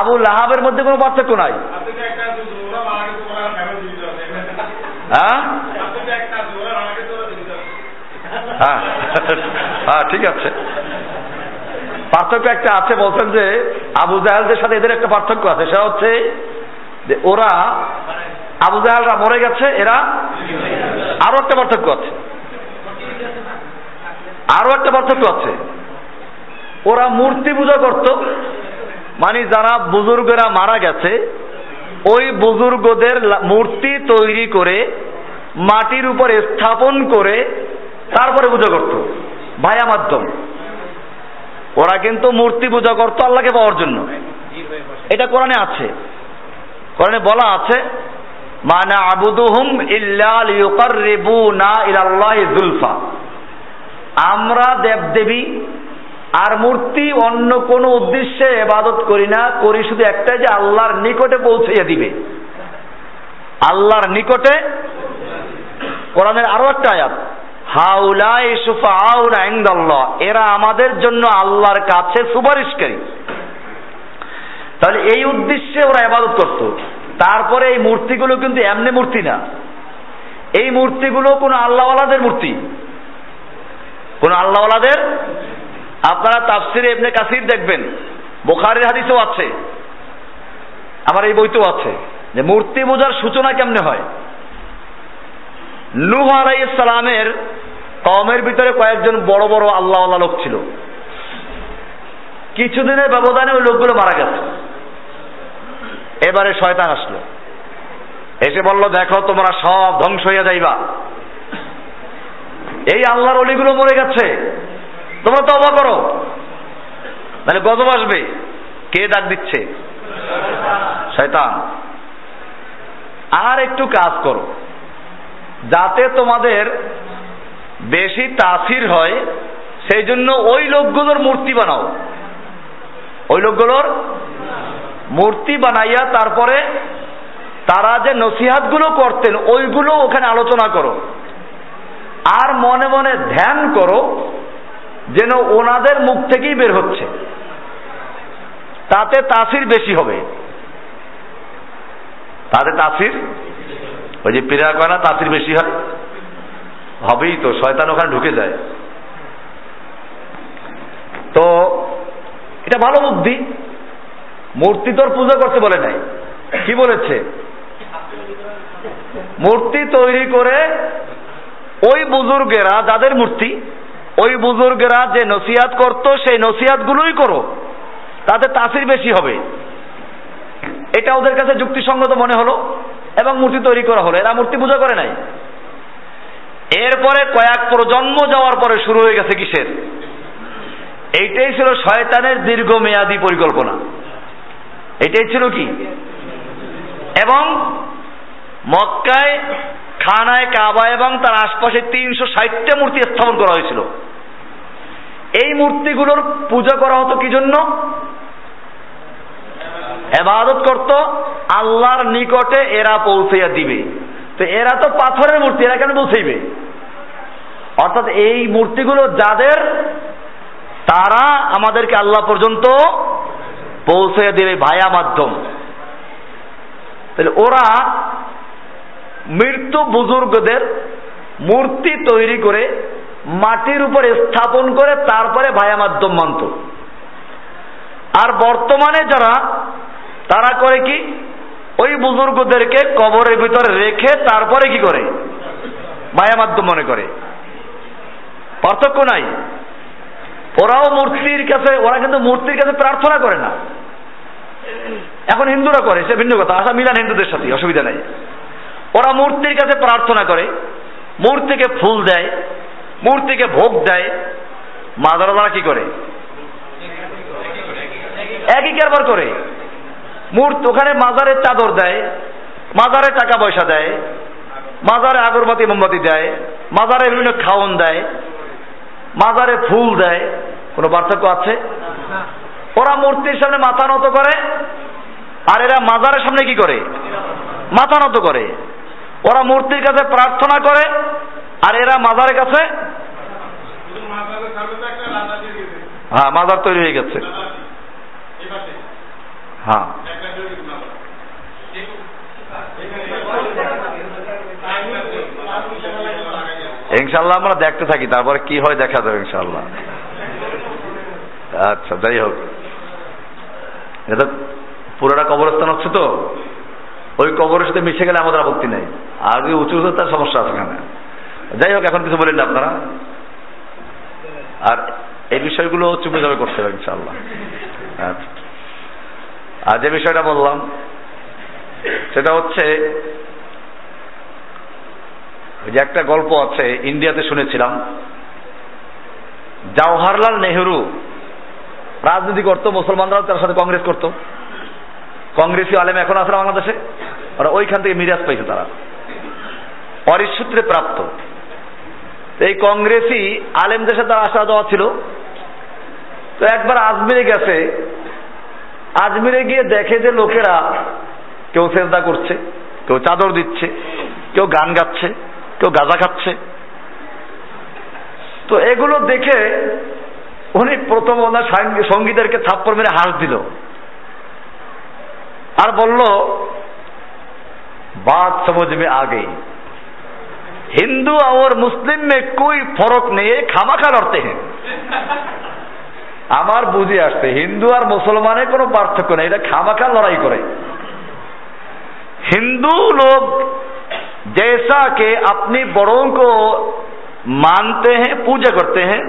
আবু লাহাবের মধ্যে কোনো পার্থক্য নাই। হ্যাঁ? হ্যাঁ হ্যাঁ ঠিক আছে। পার্থক্য একটা আছে, বলছেন যে আবু জাহালদের সাথে এদের একটা পার্থক্য আছে। সেটা হচ্ছে যে ওরা, আবু জাহালরা মরে গেছে, এরা আরও একটা পার্থক্য আছে। আরও একটা পার্থক্য আছে। ওরা মূর্তি পূজা করত মানে যারা বুজুর্গরা মারা গেছে, ওই বুজুর্গদের মূর্তি তৈরি করে, মাটির উপর স্থাপন করে তারপরে পূজা করত। ভায়া মাধ্যম। ওরা কিন্তু মূর্তি পূজা করতো আল্লাহকে পাওয়ার জন্য। এটা কোরআনে আছে। কোরআনে বলা আছে মানে আবুদুহুম ইল্লা লিয়ুকাররিবুনা ইলাল্লাহি যুলফা আমরা দেবদেবী আর মূর্তি অন্য কোনো উদ্দেশ্যে এবাদত করি না, করি শুধু একটাই যে আল্লাহর নিকটে পৌঁছাইয়া দিবে। আল্লাহর নিকটে কোরআনের আরও একটা আয়াত। হাউলাই সুফাউনা ইনদাল্লাহ। এরা আমাদের জন্য আল্লাহর কাছে সুপারিশকারী। তাহলে এই উদ্দেশ্যে ওরা ইবাদত করত। তারপরে এই মূর্তিগুলো কিন্তু এমনি মূর্তি না। এই মূর্তিগুলো কোনো আল্লাহওয়ালাদের মূর্তি। কোন আল্লাহওয়ালাদের? আপনারা তাফসিরে এমনি কাসির দেখবেন। বোখারের হাদিসেও আছে। আমার এই বইতেও আছে। যে মূর্তি পূজার সূচনা কেমনে হয়? নূহ আলাইহিস সালামের কমের ভিতরে কয়েকজন বড় বড় আল্লাহওয়ালা লোক ছিল। কিছুদিনের ব্যবধানে ওই লোকগুলো মারা গেছে। এবারে শয়তান আসলো। এসে বলল, দেখো, তোমরা সব ধ্বংস হইয়া যাইবা। এই আল্লাহর অলিগুলো মরে গেছে। তোমরা তো অবাক করো। মানে গজব আসবে। কে ডাক দিচ্ছে? শয়তান। আর একটু কাজ করো। যাতে তোমাদের বেশি তাসির হয়, সেই জন্য ওই লোকগুলোর মূর্তি বানাও। ওই লোকগুলোর মূর্তি বানাইয়া তারপরে তারা যে নসিহাতগুলো করতেন, ওইগুলো ওখানে আলোচনা করো। আর মনে মনে ধ্যান করো, যেন ওনাদের মুখ থেকেই বের হচ্ছে। তাতে তাসির বেশি হবে। তাতে তাসির ওই যে পীড়া করে না তাসির বেশি হয়। হবেই তো, শয়তান ওখানে ঢুকে যায়। তো এটা ভালো বুদ্ধি। মূর্তি তোর পূজা করতে বলে নাই। কি বলেছে? মূর্তি তৈরি করে ওই বুজুর্গেরা, যাদের মূর্তি, ওই বুজুর্গেরা যে নসিহাত করতো, সেই নসিহাত গুলোই করো। তাতে তাসির বেশি হবে। এটা ওদের কাছে যুক্তিসঙ্গত মনে হলো। এবং মূর্তি তৈরি করা হলো। এরা মূর্তি পূজা করে নাই। এরপরে কয়েক প্রজন্ম যাওয়ার পরে শুরু হয়ে গেছে কিসের? এইটাই ছিল শয়তানের দীর্ঘমেয়াদী পরিকল্পনা। এটাই ছিল কি? এবং মক্কায়, খানায় কাবা এবং তার আশপাশে তিনশো ষাটটা মূর্তি স্থাপন করা হয়েছিল। এই মূর্তিগুলোর পূজা করা হতো কি জন্য? এবাদত করত, আল্লাহর নিকটে এরা পৌঁছাইয়া দিবে। তো এরা তো পাথরের মূর্তি, এরা কেন পৌঁছাইবে? অর্থাৎ এই মূর্তিগুলো যাদের, তারা আমাদেরকে আল্লাহ পর্যন্ত পৌঁছে দেবে ভায়া মাধ্যম। তাহলে ওরা মৃত্যু বুজুর্গদের মূর্তি তৈরি করে মাটির উপরে স্থাপন করে তারপরে ভায়া মাধ্যম মানত। আর বর্তমানে যারা তারা করে কি? ওই বুজুর্গদেরকে কবরের ভিতরে রেখে তারপরে কি করে? মায়া মাধ্যম মনে করে। পার্থক্য নাই। ওরাও মূর্তির কাছে, ওরা কিন্তু মূর্তির কাছে প্রার্থনা করে না। এখন হিন্দুরা করে, সে ভিন্ন কথা। আসা মিলান হিন্দুদের সাথে, অসুবিধা নাই। ওরা মূর্তির কাছে প্রার্থনা করে। মূর্তিকে ফুল দেয়, মূর্তিকে ভোগ দেয়। মাদারা কি করে? একই কারবার করে। মূর্তি ওখানে মাজারের চাদর দেয়, মাজারে টাকা পয়সা দেয়, মাজারে আগরবাতি মোমবাতি দেয়, মাজারে বিভিন্ন খাওয়ন দেয়, মাজারে ফুল দেয়, কোনো পার্থক্য আছে? ওরা মূর্তির সামনে মাথা নত করে, আর এরা মাজারের সামনে কি করে? মাথা নত করে। ওরা মূর্তির কাছে প্রার্থনা করে, আর এরা মাজারের কাছে হ্যাঁ মাজার তৈরি হয়ে গেছে। হ্যাঁ। ইনশাল্লাহ আমরা দেখতে থাকি, তারপরে কি হয় দেখা যাবে ইনশাল্লাহ আচ্ছা যাই হোক। এটা পুরোটা কবরস্থান হচ্ছে তো। ওই কবরের সাথে মিশে গেলে আমাদের আপত্তি নেই। আর যদি উঁচু উঁচু তার সমস্যা আছে এখানে। যাই হোক, এখন কিছু বলেন আপনারা। আর এই বিষয়গুলো চুপে যাবে করতে হবে ইনশাল্লাহ আচ্ছা। আর যে বিষয়টা বললাম, সেটা হচ্ছে যে একটা গল্প আছে, ইন্ডিয়াতে শুনেছিলাম। জওহরলাল নেহরু রাজনীতি করতো, মুসলমানরাও তার সাথে কংগ্রেস করতো। কংগ্রেসী আলেম এখন আছে বাংলাদেশে? ওরা ওইখান থেকে মিরাজ পাইছে তারা। অরিসূত্রে প্রাপ্ত। এই কংগ্রেসি আলেমদের সাথে আসা যাওয়া ছিল। তো একবার আজমিরে গেছে আজমিরে গিয়ে দেখে যে লোকেরা কেউ সেজদা করছে কেউ চাদর দিচ্ছে কেউ গান গাচ্ছে কেউ গাঁজা খাচ্ছে তো এগুলো দেখে উনি প্রথম ওনার সঙ্গীদেরকে থাপ্পড় মেরে হাস দিল আর বলল बात समझ में आ गई हिंदू और मुस्लिम में कोई फर्क नहीं है खामाखा लड़ते हैं আমার বুঝে আসছে হিন্দু আর মুসলমানের কোনো পার্থক্য নেই এটা খামাখা লড়াই করে हिंदू लोग जैसा कि अपनी बड़ों को मानते हैं पूजा करते हैं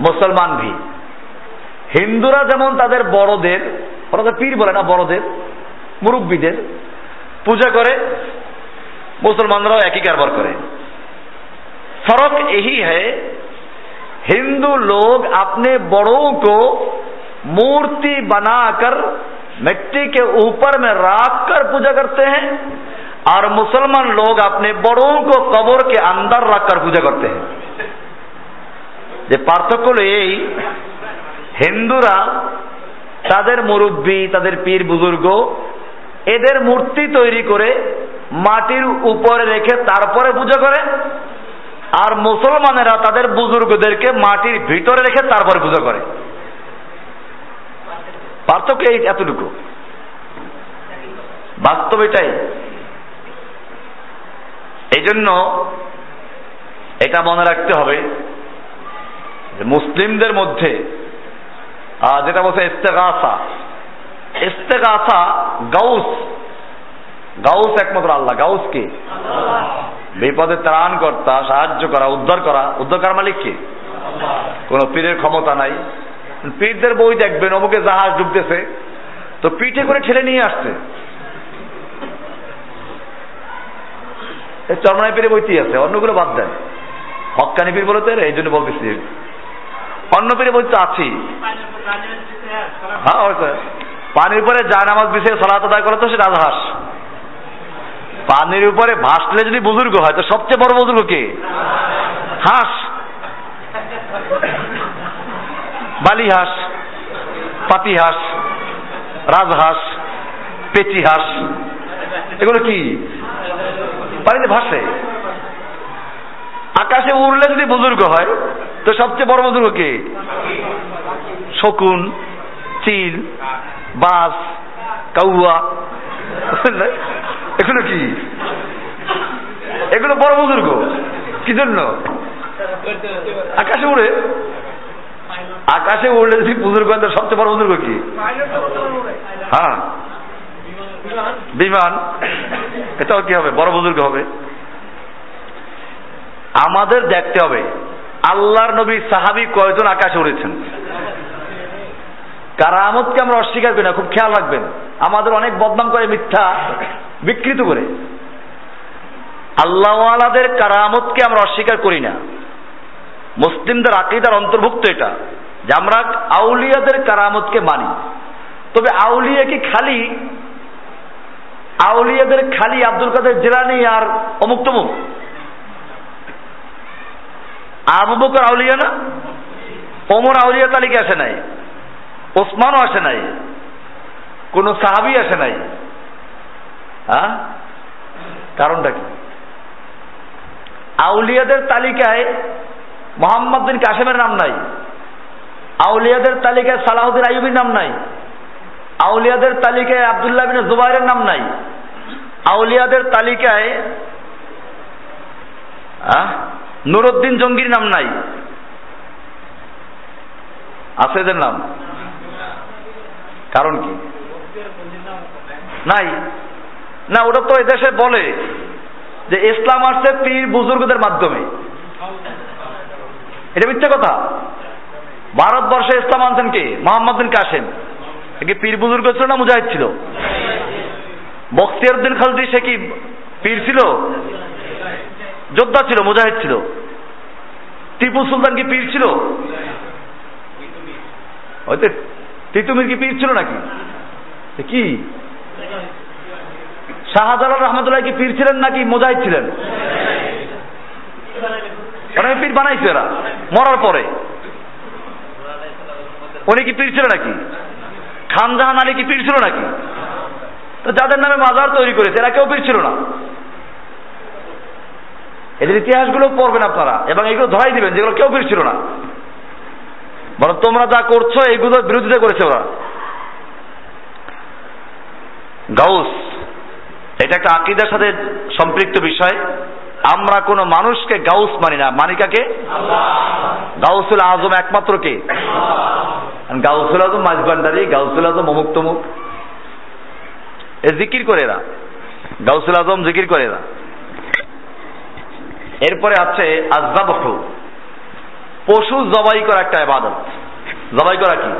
মুসলমান ভি হিন্দুরা যেমন তাদের বড়দের ওরা তো পীর বলে না বড়দের মুরব্বীদের পূজা করে মুসলমানরাও একই কারবার করে फर्क यही है हिंदू लोग अपने बड़ों को मूर्ति बनाकर मिट्टी के ऊपर में राख कर पूजा करते हैं और मुसलमान लोग अपने बड़ों को कब्र के अंदर रख कर पूजा करते हैं যে পার্থক্য হলো এই হিন্দুরা তাদের মুরব্বী তাদের পীর বুজুর্গ এদের মূর্তি তৈরি করে মাটির উপরে রেখে তারপরে পূজা করে আর মুসলমানেরা তাদের বুজুর্গদেরকে মাটির ভিতরে রেখে তারপরে পুজো করে। পার্থক্য এই এতটুকু। বাস্তব এটাই। এই জন্য এটা মনে রাখতে হবে যে মুসলিমদের মধ্যে যেটা বলছে ইস্তেগাসা। ইস্তেগাসা গাউস। গাউস একমাত্র আল্লাহ। গাউস কে? বিপদে ত্রাণ কর্তা, সাহায্য করা, উদ্ধার করা, উদ্ধার করার মালিক কে? কোন পীরের ক্ষমতা নাই। পীরদের বই দেখবেন, অমুকে জাহাজ ডুবতেছে। তো পিঠে করে ঠেলে নিয়ে আসছে। চরমাই পীরে বইতেই আছে, অন্যগুলো বাদ দেন। হকানি পীর বলে তো এই জন্য বলতেছি। অন্য পীরে বই তো আছি হ্যাঁ পানির উপরে যা নামাজ বিষয়ে সলাত আদায় করে তো, সেটা আজহাস পানির উপরে ভাসলে যদি বুজুর্গ হয়, তো সবচেয়ে বড় বুজুর্গ কে? হাঁস। বালি হাঁস, পাতি হাঁস রাজহাঁস পেচি হাঁস। এগুলো কি? পানিতে ভাসে। আকাশে উড়লে যদি বুজুর্গ হয়, তো সবচেয়ে বড় বুজুর্গ কে? শকুন, চিল বাস কাউয়া। এগুলো কি? এগুলো বড় বুজুর্গ। কি জন্য? আকাশে উড়ে। আকাশে উড়লে যদি বুজুর্গ সবচেয়ে বড় বুজুর্গ কি? হ্যাঁ। বিমান। এটাও কি হবে? বড় বুজুর্গ হবে। আমাদের দেখতে হবে, আল্লাহর নবী সাহাবি কয়জন আকাশে উড়েছেন? কারামতকে আমরা অস্বীকার করি না, খুব খেয়াল রাখবেন। আমাদের অনেক বদনাম করে মিথ্যা বিকৃত করে। আল্লাহওয়ালাদের কারামতকে আমরা অস্বীকার করি না। মুসলিমদের আকিদার অন্তর্ভুক্ত এটা, যে আমরা আউলিয়াদের কারামতকে মানি। তবে আউলিয়া কি খালি? আউলিয়াদের খালি আব্দুল কাদের জেলানি আর অমুক তমুক? আবু বকর আউলিয়া না? ওমর আউলিয়া তালিকা আসে নাই। ওসমানও আসে নাই। কোন সাহাবি আসে নাই। হ্যাঁ? কারণটা কি? আউলিয়াদের তালিকায় মোহাম্মদ বিন কাসেমের নাম নাই। আউলিয়াদের তালিকায় সালাহুদ্দিন আইবির নাম নাই। আউলিয়াদের তালিকায় আবদুল্লাহ বিন জুবাইরের নাম নাই। আউলিয়াদের তালিকায় নুরুদ্দিন জঙ্গির নাম নাই। আছে এদের নাম? কারণ কি? নাই। না, ওটা তো এদেশে বলে যে ইসলাম আসছে পীর বুজুর্গদের মাধ্যমে। এটা মিথ্যা কথা। ভারতবর্ষে ইসলাম আনছেন কে? মোহাম্মদ বিন কাসেম। কি পীর বুজুর্গ ছিল না মুজাহিদ ছিল? বখতিয়ারুদ্দিন খালদি সে কি পীর ছিল? যোদ্ধা ছিল, মুজাহিদ ছিল। টিপু সুলতান কি পীর ছিল? হয়তো তিতুমির কি পীর ছিল নাকি? কি? শাহজালাল রহমতুল্লাহ কি পীর ছিলেন নাকি মুজাহিদ ছিলেন? পীর বানাইছে এরা, মরার পরে। উনি কি পীর ছিল নাকি? খানজাহান আলী কি পীর ছিল নাকি? তো যাদের নামে মাজার তৈরি করেছে, এরা কেউ পীর ছিল না। এদের ইতিহাসগুলো পড়বেন আপনারা, এবং এগুলো ধরাই দিবেন, যেগুলো কেউ পীর ছিল না। বরং তোমরা যা করছ, এইগুলোর বিরোধিতা করেছে ওরা। গাউস, এটা একটা আকিদার সাথে সম্পৃক্ত বিষয়। আমরা কোন মানুষকে গাউস মানি না। মানি কাকে? গাউসুল আজম একমাত্র কে? গাউসুল আজম মাঝবান্ডারি, গাউসুল আজম অমুক তমুক। এ জিকির করে এরা। গাউসুল আজম জিকির করে এরা। এরপরে আছে আজাবহ পশু জবাই করা একটা এবাদত জবাই করা কি?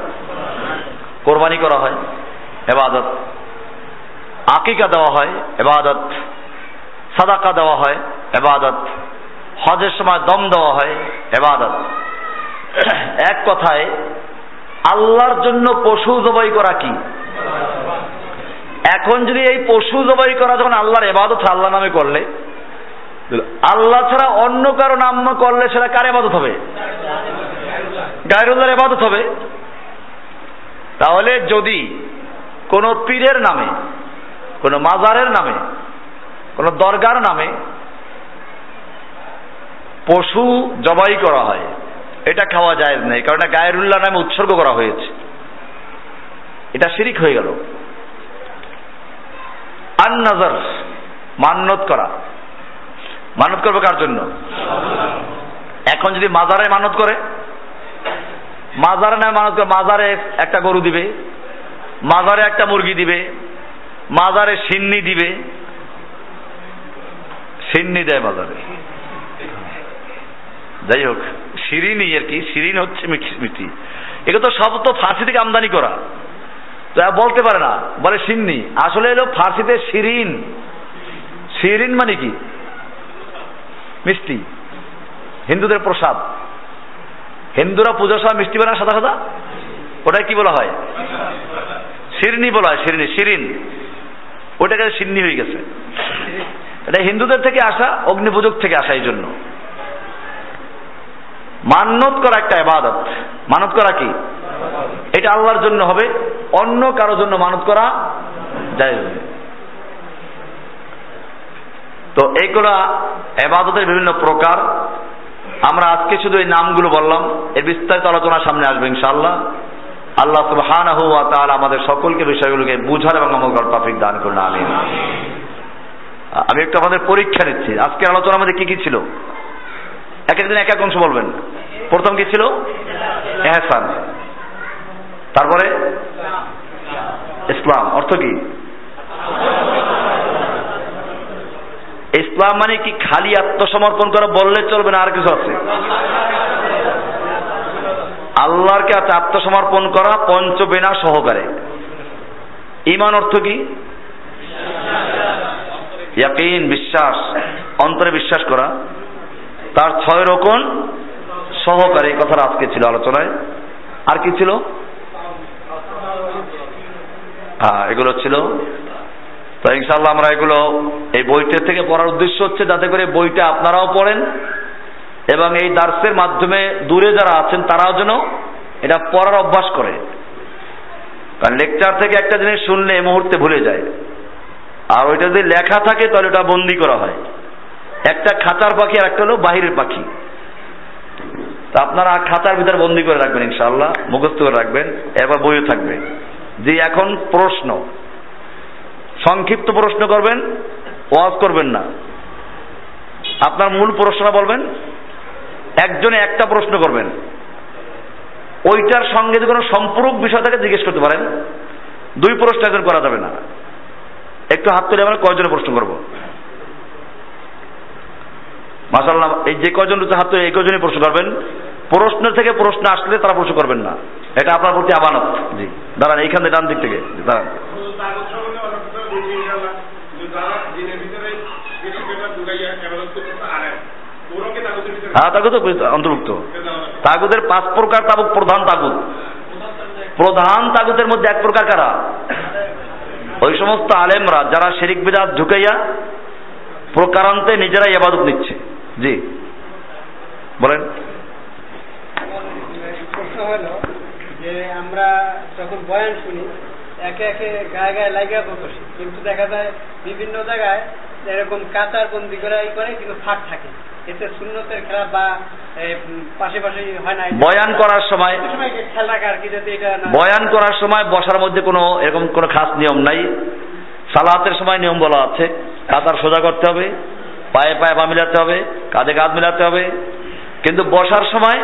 কোরবানি করা হয় এবাদত আকিকা দেওয়া হয় এবাদত সাদাকা দেওয়া হয় এবাদত হজের সময় দম দেওয়া হয় এবাদত এক কথায়, আল্লাহর জন্য পশু জবাই করা কি? এখন যদি এই পশু জবাই করা যখন আল্লাহর এবাদত আল্লাহ নামে করলে আল্লাহ ছাড়া অন্য কারও নাম করলে সেটা কার এবাদত হবে? গায়রুল্লাহর এবাদত হবে? তাহলে যদি কোন পীরের নামে, কোন মাজারের নামে, কোন দরগার নামে পশু জবাই করা হয়, এটা খাওয়া যায় নেই কারণ গায়রুল্লাহ নামে উৎসর্গ করা হয়েছে। এটা শিরিক হয়ে গেল। আন নাজার মান্নত করা। মানত করবে কার জন্য? এখন যদি মাজারে মানত করে, মাজারে না মানত করে, মাজারে একটা গরু দিবে, মাজারে একটা মুরগি দিবে, মাজারে সিন্নি দিবে, সিন্নি দেয় মাজারে। যাই হোক, শিরিনি আর কি? শিরিন হচ্ছে মিষ্টি এগুলো তো সব তো ফার্সি থেকে আমদানি করা। তো বলতে পারে না, বলে সিন্নি। আসলে এলো ফার্সিতে শিরিন। শিরিন মানে কি? মিষ্টি। হিন্দুদের প্রসাদ। হিন্দুরা পুজোর সময় মিষ্টি বানায় সাদা সাদা? ওটাই কি বলা হয়? শিরনি বলা হয় শিরনি শিরিন। ওটাকে সিন্নি হয়ে গেছে। এটা হিন্দুদের থেকে আসা, অগ্নিপূজক থেকে আসা এই জন্য। মান্নত করা একটা এবাদত মানত করা কি? এটা আল্লাহর জন্য হবে, অন্য কারোর জন্য মানত করা যায় তো এইগুলা এবাদতের বিভিন্ন প্রকার। আমরা আজকে শুধু এই নামগুলো বললাম, এর বিস্তারিত আলোচনা সামনে আসবে ইনশাআল্লাহ। আল্লাহ তাআলা আমাদের সকলকে বিষয়গুলোকে বুঝার এবং আমল করার তৌফিক দান করুন, আমিন। আমি একটু আমাদের পরীক্ষা নিচ্ছি। আজকের আলোচনা আমাদের কি কি ছিল? এক একদিন এক এক অংশ বলবেন। প্রথম কি ছিল? এহসান। তারপরে? ইসলাম। অর্থ কি? ইসলাম মানে কি খালি আত্মসমর্পণ করা বললে চলবে না আর কিছু আছে? আল্লাহর কাছে আত্মসমর্পণ করা পঞ্চবেনা সহকারে। ইমান অর্থ কি? বিশ্বাস, অন্তরে বিশ্বাস করা। তার ছয় রকম সহকারে এই কথাটা আজকে ছিল আলোচনায়। আর কি ছিল? হ্যাঁ এগুলো ছিল তো ইনশাল্লাহ আমরা এগুলো এই বইটার থেকে পড়ার উদ্দেশ্য হচ্ছে যাতে করে বইটা আপনারাও পড়েন এবং এই দার্সের মাধ্যমে দূরে যারা আছেন তারাও যেন এটা পড়ার অভ্যাস করে। কারণ লেকচার থেকে একটা জিনিস শুনলে এই মুহূর্তে ভুলে যায়। আর ওইটা যদি লেখা থাকে তাহলে ওটা বন্দি করা হয়। একটা খাঁচার পাখি আর একটা হলো বাহিরের পাখি। তা আপনারা খাতার ভিতরে বন্দি করে রাখবেন ইনশাআল্লাহ, মুখস্থ করে রাখবেন, এবার বইও থাকবে। যে এখন প্রশ্ন সংক্ষিপ্ত প্রশ্ন করবেন, ওয়াজ করবেন না। আপনার মূল প্রশ্ন বলবেন, একজনে একটা প্রশ্ন করবেন। ওইটার সঙ্গে যদি কোনো সম্পূরক বিষয় থাকে, জিজ্ঞেস করতে পারেন। দুই প্রশ্ন একজন করা যাবে না। একটু হাত তুলে আমরা কয়জনে প্রশ্ন করব? মাসাল্লাহ এই যে কয়জন হাত তুলে এই কয়জনই প্রশ্ন করবেন। প্রশ্ন থেকে প্রশ্ন আসলে তারা প্রশ্ন করবেন না। এটা আপনার প্রতি আমানত। জি, দাঁড়ান, এইখানে ডান দিক থেকে। দাঁড়ান। হ্যাঁ তাগুদ অন্তর্ভুক্ত। তাগুদের পাঁচ প্রকার তাবুক প্রধান তাগুদ প্রধান তাগুদের মধ্যে এক প্রকার কারা? ওই সমস্ত আলেমরা যারা শেরিক বিদাত ঢুকাইয়া প্রকারান্তে নিজেরাই আবাদত নিচ্ছে। জি। বলেন। যে আমরা যখন বয়ান শুনি, একে একে গায়ে গায়ে লাগিয়া বসি। কিন্তু দেখা যায় বিভিন্ন জায়গায় এরকম কাতার বন্দি করে ই করে, কিন্তু ফাঁক থাকে। এতে শূন্যতের খেলা বা পাশে পাশে হয় না। বয়ান করার সময় খেয়াল রাখা আর কি যাতে এটা বয়ান করার সময় বসার মধ্যে কোনো এরকম কোনো খাস নিয়ম নাই। সালাতের সময় নিয়ম বলা আছে। কাতার সোজা করতে হবে পায়ে পায়ে পা মিলাতে হবে কাঁধে কাঁধ মিলাতে হবে। কিন্তু বসার সময়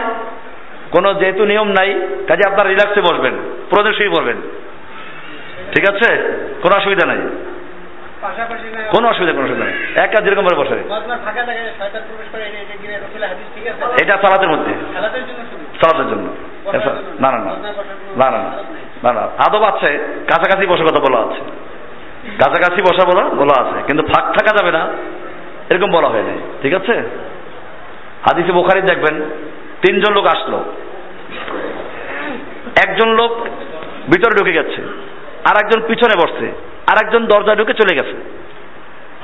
কোনো যেহেতু নিয়ম নাই কাজে আপনার রিল্যাক্সে বসবেন প্রদেশ শুয়ে পড়বেন। ঠিক আছে? কোনো অসুবিধা নাই। পাশাপাশি কোনো অসুবিধা কোনো অসুবিধা নেই। এক কাজ যেরকম ভাবে বসে এটা সালাতের মধ্যে। সালাতের জন্য না না না। না না না। না আদব আছে কাছাকাছি বসার কথা বলা আছে। কাছাকাছি বসা বলা বলা আছে। কিন্তু ফাঁক থাকা যাবে না। এরকম বলা হয়নি। ঠিক আছে? হাদিসে বোখারি দেখবেন তিনজন লোক আসলো। একজন লোক ভিতরে ঢুকে গেছে। আর একজন পিছনে বসছে আর একজন দরজা ঢুকে চলে গেছে।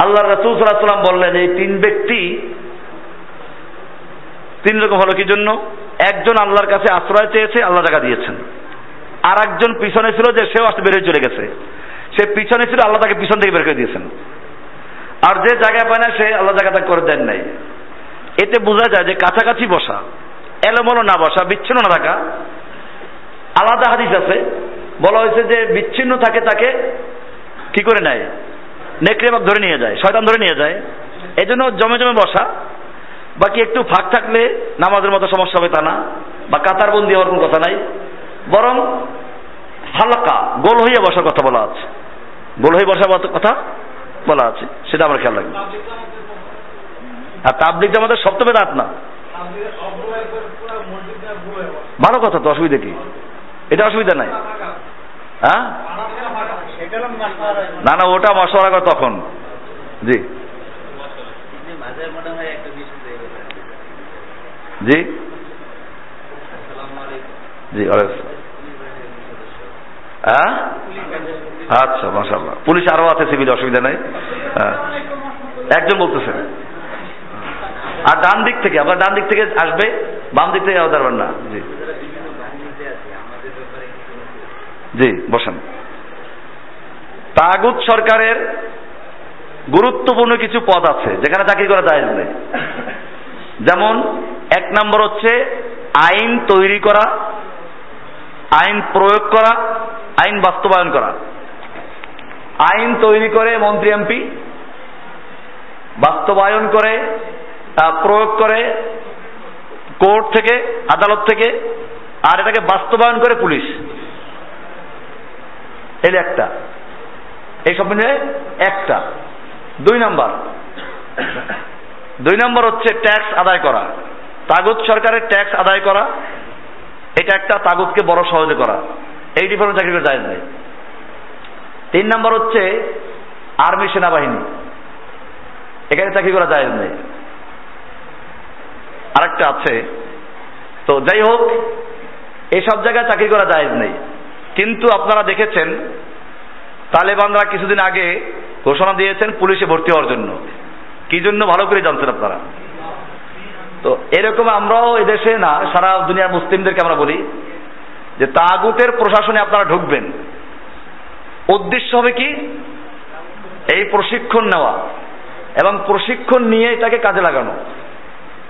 আল্লাহ রসুল সাল্লাহ সাল্লাম বললেন, এই তিন ব্যক্তি, তিন রকম হলো কি জন্য? একজন আল্লাহর কাছে আশ্রয় চেয়েছে, আল্লাহ টাকা দিয়েছেন। আর একজন পিছনে ছিল যে সেও আসতে বেরিয়ে চলে গেছে। সে পিছনে ছিল, আল্লাহ তাকে পিছন থেকে বের করে দিয়েছেন। আর যে জায়গায় পায় না, সে আল্লাহ জায়গাটা করে দেন নাই। এতে বোঝা যায় যে কাছাকাছি বসা, এলোমেলো না বসা, বিচ্ছিন্ন না থাকা, আলাদা হাদিস আছে। বলা হয়েছে যে বিচ্ছিন্ন থাকে তাকে কি করে নেয়? নেকড়ে বাঘ ধরে নিয়ে যায়, শয়তান ধরে নিয়ে যায়। এই জন্য জমে জমে বসা। বাকি একটু ফাঁক থাকলে নামাজের মতো সমস্যা হবে তা না, বা কাতার বন্দি হওয়ার কোনো কথা নাই। বরং হালকা, গোল হইয়া বসার কথা বলা আছে। গোল হয়ে বসার কথা বলা আছে, সেটা আমরা খেয়াল রাখব আর তাবলিক আমাদের সপ্তমে রাত না। ভালো কথা, তো অসুবিধা কি? এটা অসুবিধা নাই। হ্যাঁ? না না, ওটা মশলা করে তখন। জি। জি। জি হ্যাঁ? আচ্ছা মাশাল্লাহ পুলিশ আরও আছে সিভিল, অসুবিধা নাই। হ্যাঁ। একজন বলতেছেন আর ডান দিক থেকে, আপনার ডান দিক থেকে আসবে, বাম দিক থেকে পারবেন না। জি। জি, বসেন। তাগুত সরকারের গুরুত্বপূর্ণ কিছু পদ আছে, যেখানে চাকরি করা যায় নেই। যেমন, এক নম্বর হচ্ছে আইন তৈরি করা, আইন প্রয়োগ করা, আইন বাস্তবায়ন করা। আইন তৈরি করে মন্ত্রী এমপি, বাস্তবায়ন করে প্রয়োগ করে, কোর্ট থেকে, আদালত থেকে, আর এটাকে বাস্তবায়ন করে পুলিশ। এর একটা। এই সব মিলে একটা। দুই নাম্বার। দুই নম্বর হচ্ছে ট্যাক্স আদায় করা। তাগুদ সরকারের ট্যাক্স আদায় করা, এটা একটা তাগুদকে বড় সহজে করা। এই ডিপার্টমেন্ট চাকরি করে যায় নাই। তিন নম্বর হচ্ছে আর্মি সেনাবাহিনী। এখানে চাকরি করা যায় নাই। আরেকটা আছে। তো যাই হোক এইসব জায়গায় চাকরি করা যায় নেই। কিন্তু আপনারা দেখেছেন, তালেবানরা কিছুদিন আগে ঘোষণা দিয়েছেন পুলিশে ভর্তি হওয়ার জন্য। কি জন্য? ভালো করে জানছেন আপনারা। তো এরকম আমরাও এদেশে না, সারা দুনিয়ার মুসলিমদেরকে আমরা বলি যে তাগুতের প্রশাসনে আপনারা ঢুকবেন। উদ্দেশ্য হবে কি? এই প্রশিক্ষণ নেওয়া এবং প্রশিক্ষণ নিয়ে এটাকে কাজে লাগানো।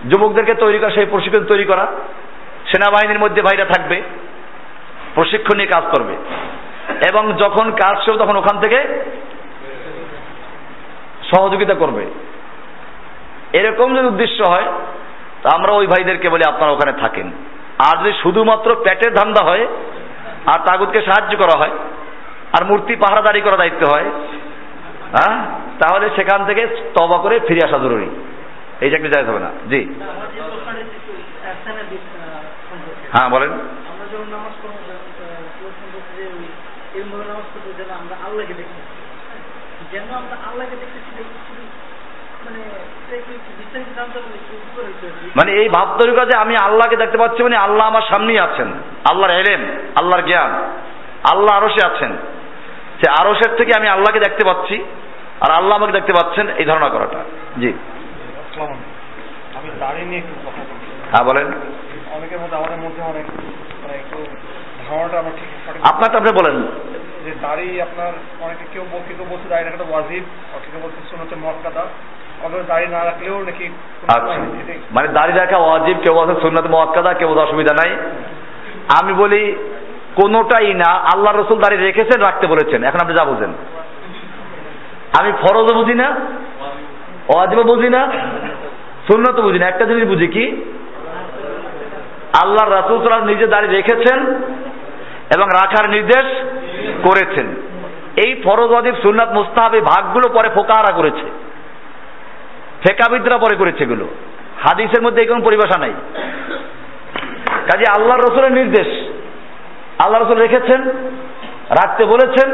যুবকদেরকে তৈরি করা, সেই প্রশিক্ষণ তৈরি করা। সেনাবাহিনীর মধ্যে ভাইরা থাকবে। প্রশিক্ষণ নিয়ে কাজ করবে। এবং যখন কাজ শুরু তখন ওখান থেকে সহযোগিতা করবে। এরকম যদি উদ্দেশ্য হয় তা আমরা ওই ভাইদেরকে বলি আপনারা ওখানে থাকেন। আর যদি শুধুমাত্র পেটের ধান্দা হয় আর তাগুদকে সাহায্য করা হয় আর মূর্তি পাহারাদারি করা দায়িত্ব হয় হ্যাঁ? তাহলে সেখান থেকে তবা করে ফিরে আসা জরুরি। এই চাকরি চাইতে হবে না। জি। হ্যাঁ বলেন আমরা যখন নামাজ পড়ব যে নামাজ পড়ব যেন আমরা আল্লাহকে দেখি যেন আমরা আল্লাহকে দেখতেছি মানে মানে এই ভাব তৈরি করা যে আমি আল্লাহকে দেখতে পাচ্ছি মানে আল্লাহ আমার সামনেই আছেন। আল্লাহর এলেম আল্লাহর জ্ঞান আল্লাহ আরসে আছেন। সে আরসের থেকে আমি আল্লাহকে দেখতে পাচ্ছি আর আল্লাহ আমাকে দেখতে পাচ্ছেন এই ধারণা করাটা। জি। আমি দাঁড়িয়ে নিয়ে একটু কথা বলছি। হ্যাঁ বলেন। অনেকের মধ্যে আমাদের মধ্যে অনেক মানে একটু ধারণাটা আমার ঠিক আপনারটা আপনি বলেন। যে দাড়ি আপনার অনেকে কেউ বলতে কেউ বলছে দাড়ি রাখাটা ওয়াজিব আর কেউ বলছে সুনতে মক্কাদা অথবা দাড়ি না রাখলেও নাকি আচ্ছা। মানে দাড়ি রাখা ওয়াজিব কেউ বলছে সুন্নাত মুআক্কাদা কেউ বলছে অসুবিধা নাই। আমি বলি কোনোটাই না আল্লাহ রসুল দাড়ি রেখেছেন রাখতে বলেছেন। এখন আপনি যা বুঝেন আমি ফরজও বুঝি না ওয়াজিবও বুঝি না সুন্নত বুঝি না। একটা জিনিস বুঝি কি? আল্লাহ রাসুল সাল্লাম নিজে দাঁড়িয়ে রেখেছেন এবং রাখার নির্দেশ করেছেন। এই ফরজ ওয়াজিব সুন্নাত মুস্তাহাব ভাগগুলো পরে ফোকাহারা করেছে। ফেকাবিদরা পরে করেছে এগুলো। হাদিসের মধ্যে এই কোনো পরিভাষা নাই। কাজে আল্লাহ রসুলের নির্দেশ। আল্লাহ রসুল রেখেছেন, রাখতে বলেছেন,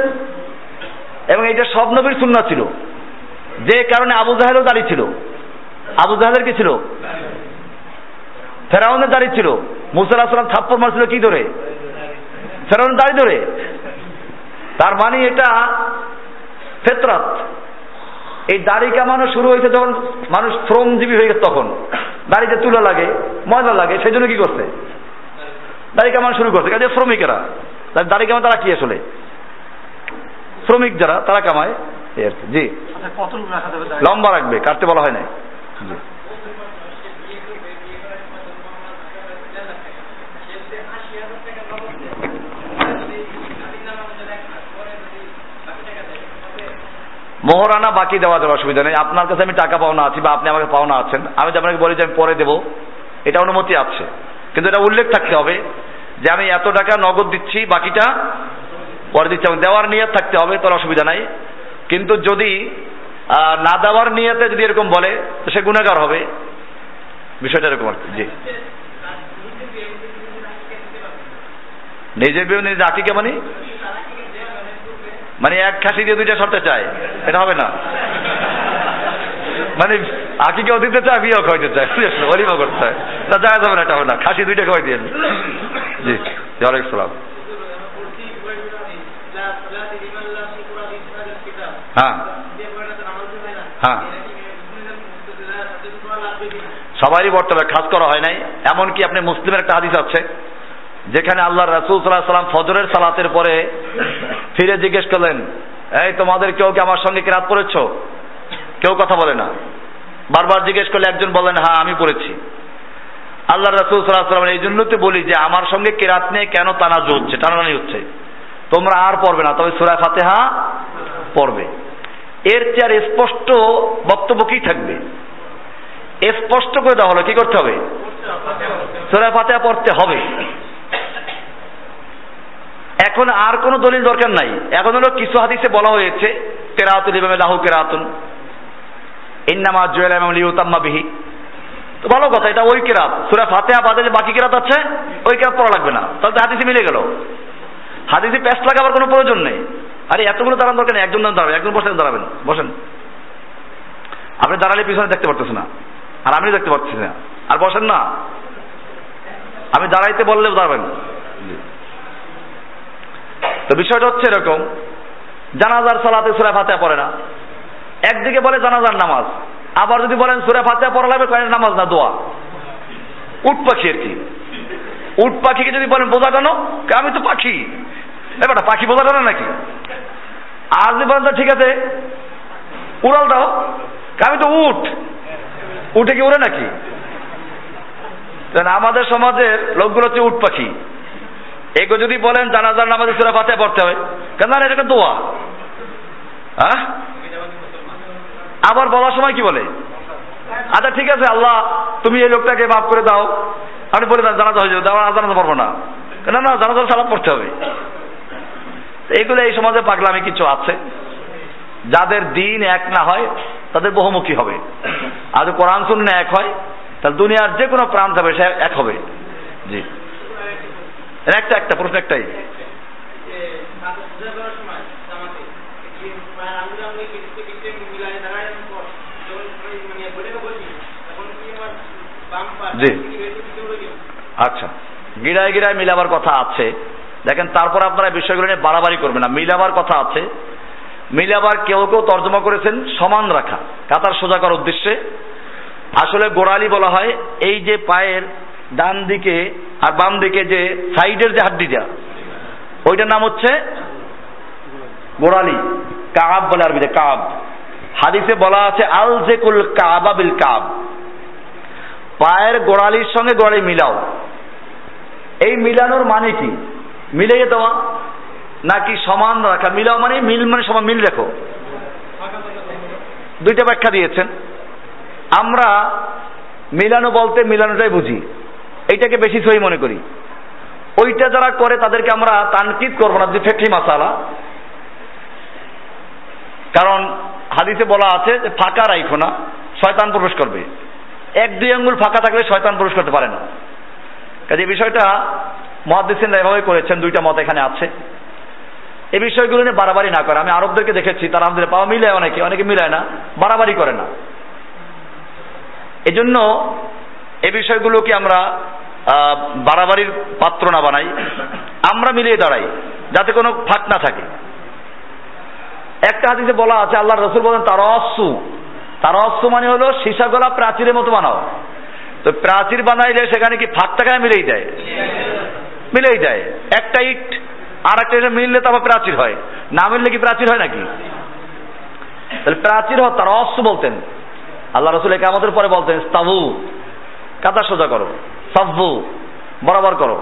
এবং এটা সব নবীর সুন্না ছিল। যে কারণে আবু জাহেলও দাঁড়িয়ে ছিল। আবু জাহেলের কি ছিল? ফেরাউনের দাঁড়িয়ে ছিল। মুসাল্লাহ সাল্লাম থাপ্পর মারছিল কি ধরে? ফেরাউন দাঁড়িয়ে ধরে। তার মানে এটা ফেতরাত। এই দাড়ি কামানো শুরু হয়েছে যখন মানুষ শ্রমজীবী হয়ে গেছে তখন। দাড়িতে তুলা লাগে ময়লা লাগে সেই জন্য কি করছে? দাড়ি কামানো শুরু করছে। কাজে শ্রমিকেরা। দাড়ি কামানো তারা কি আসলে? শ্রমিক যারা তারা কামায়। জি। লম্বা রাখবে কাটতে বলা হয় না জি। মোহরানা বাকি দেওয়া যাবে অসুবিধা নেই। আপনার কাছে আমি টাকা পাওনা আছি বা আপনি আমাকে পাওনা আছেন, আমি যদি আপনাকে বলি যে আমি পরে দেবো। এটা অনুমতি আছে। কিন্তু এটা উল্লেখ থাকতে হবে যে আমি এত টাকা নগদ দিচ্ছি, বাকিটা পরে দিচ্ছি। এবং দেওয়ার নিয়ত থাকতে হবে, তোর অসুবিধা নাই। কিন্তু যদি না দেওয়ার নিয়তে যদি এরকম বলে, তো সে গুণাগার হবে। বিষয়টা এরকম আর জি। নিজের বিরুদ্ধে নিজে আকিকে মানে? মানে এক খাসি দিয়ে দুইটা সরতে চায়, এটা হবে না। মানে আকিকেও দিতে চায়, বিয়েও খাওয়াইতে চায় অলিমা করতে চায়। তা যায় যাবে না, এটা হবে না খাসি দুইটা খাওয়াই দিয়ে জি ওয়ালাইকুম সালাম। হ্যাঁ। হ্যাঁ। সবারই বর্তমানে খাস করা হয় নাই, এমনকি আপনি মুসলিমের একটা হাদিস আছে। যেখানে আল্লাহ রাসুল সাল্লাহ সাল্লাম ফজরের সালাতের পরে ফিরে জিজ্ঞেস করলেন, এই, তোমাদের কেউ কি আমার সঙ্গে কেরাত পড়েছ কেউ কথা বলে না। বারবার জিজ্ঞেস করলে একজন বলেন হ্যাঁ আমি পড়েছি আল্লাহ রাসুল সাল্লাহ সাল্লাম এই জন্য তো বলি যে, আমার সঙ্গে কেরাত নিয়ে কেন তানাজু হচ্ছে? টানাটানি হচ্ছে। তোমরা আর পড়বে না, তবে সুরা ফাতেহা পড়বে। এর চেয়ে স্পষ্ট বক্তব্য কি থাকবে? স্পষ্ট করে দেওয়া হলো, কি করতে হবে? সুরা ফাতেহা পড়তে হবে। এখন আর কোনো দলিল দরকার নাই। এখন হলো কিছু হাদিসে বলা হয়েছে, কেরাতুল ইমামে লাহু কেরাতুন। ইন্নামা জুয়েল ইমাম লিউতাম্মা বিহি। তো ভালো কথা, এটা ওই কেরাত। সুরা ফাতেহা বাদে যে বাকি কেরাত আছে, ওই কেরাত পড়া লাগবে না। তাহলে হাদিসে মিলে গেল। হাদিসে প্যাস্ট লাগাবার কোনো প্রয়োজন নেই। আরে, এতগুলো দাঁড়ান দরকার নেই, একজন দাঁড়াবে একজন বসে দাঁড়াবেন, বসেন। আপনি দাঁড়ালে পিছনে দেখতে পারতেছেন না। আর আমিও দেখতে পাচ্ছি না। আর বসেন না। আমি দাঁড়াইতে বললেও দাঁড়াবেন। তো বিষয়টা হচ্ছে এরকম, জানাজার সালাতে সুরা ফাতেহা পড়ে না। একদিকে বলে জানাজার নামাজ, আবার যদি বলেন সুরা ফাতেহা পড়া লাগবে কয়েক নামাজ না, দোয়া। উট পাখি আর কি। উট পাখিকে যদি বলেন বোঝা কেন? আমি তো পাখি। এবারটা পাখি বোঝা কেন নাকি? আর যদি বলেন ঠিক আছে, উড়াল দাও। আমি তো উঠ উঠে কি উড়ে নাকি? আমাদের সমাজের লোকগুলো হচ্ছে উট পাখি। এগো যদি বলেন জানাজার নামাজে সুরা ফাতে পড়তে হবে। কেন না এটা দোয়া। হ্যাঁ? আবার বলার সময় কি বলে? আচ্ছা ঠিক আছে, আল্লাহ, তুমি এই লোকটাকে মাফ করে দাও। আপনি বলে দেন, জানাজা হয়ে যাবে। আমার জানাজা পারব না। কেন না, জানাজার সালাদ পড়তে হবে। এইগুলো এই সমাজে পাগলামি কিছু আছে। যাদের দিন এক না হয়, তাদের বহুমুখী হবে। আর কোরআন শূন্য এক হয়, তাহলে দুনিয়ার যে কোনো প্রান্ত হবে, সে এক হবে। জি। একটা একটা, প্রশ্ন একটাই। জি। আচ্ছা। গিরায় গিরায় মিলাবার কথা আছে। দেখেন, তারপর আপনারা বিষয়গুলো নিয়ে বাড়াবাড়ি করবেন না। মিলাবার কথা আছে। মিলাবার কেউ কেউ তর্জমা করেছেন সমান রাখা। কাতার সোজা করার উদ্দেশ্যে। আসলে গোড়ালি বলা হয়, এই যে পায়ের ডান দিকে আর বাম দিকে যে সাইডের যে হাড্ডিটা, ওইটার নাম হচ্ছে গোড়ালি, কাব বলে আরবিতে, কাব। হাদিসে বলা আছে আল জেকুল কাবা কাব। পায়ের গোড়ালির সঙ্গে গোড়ালি মিলাও। এই মিলানোর মানে কি? মিলিয়ে দেওয়া নাকি সমান রাখা? মিলাও মানে মিল মানে সমান মিল রেখো। দুইটা ব্যাখ্যা দিয়েছেন। আমরা মিলানো বলতে মিলানোটাই বুঝি। এইটাকে বেশি সহি মনে করি। ওইটা যারা করে, তাদেরকে আমরা তানকিদ করব না যে ফেকি মাসালা। কারণ হাদিসে বলা আছে যে, ফাঁকা রাইখো না, শয়তান প্রবেশ করবে। এক, দুই আঙ্গুল ফাঁকা থাকলে শয়তান প্রবেশ করতে পারে না। কাজে বিষয়টা মহাদিসিনরা এভাবে করেছেন, দুইটা মত এখানে আছে। এই বিষয়গুলো নিয়ে বাড়াবাড়ি না করে। আমি আরবদেরকে দেখেছি, তারা আমাদের পাওয়া মিলায় অনেকে অনেকে মিলায় না, বাড়াবাড়ি করে না। এজন্য এই বিষয়গুলোকে আমরা বাড়াবাড়ির পাত্র না বানাই, আমরা মিলিয়ে দাঁড়াই, যাতে কোনো ফাঁক না থাকে। একটা হাদিসে বলা আছে, আল্লাহ রসুল বলেন তার অসু তার তারস্সু মানে হলো সীসা গলা প্রাচীরের মতো বানাও। তো প্রাচীর বানাইলে সেখানে কি ফাঁক টাকায় মিলেই যায়? মিলেই যায়। একটা ইট আর একটা ইট মিললে তো আবার প্রাচীর হয়। না মিললে কি প্রাচীর হয় নাকি? তাহলে প্রাচীর হয় তারস্সু বলতেন। আল্লাহ রসুল একে আমাদের পরে বলতেন স্তাবু কাতা সোজা করো। সাব্বু, বরাবর করো।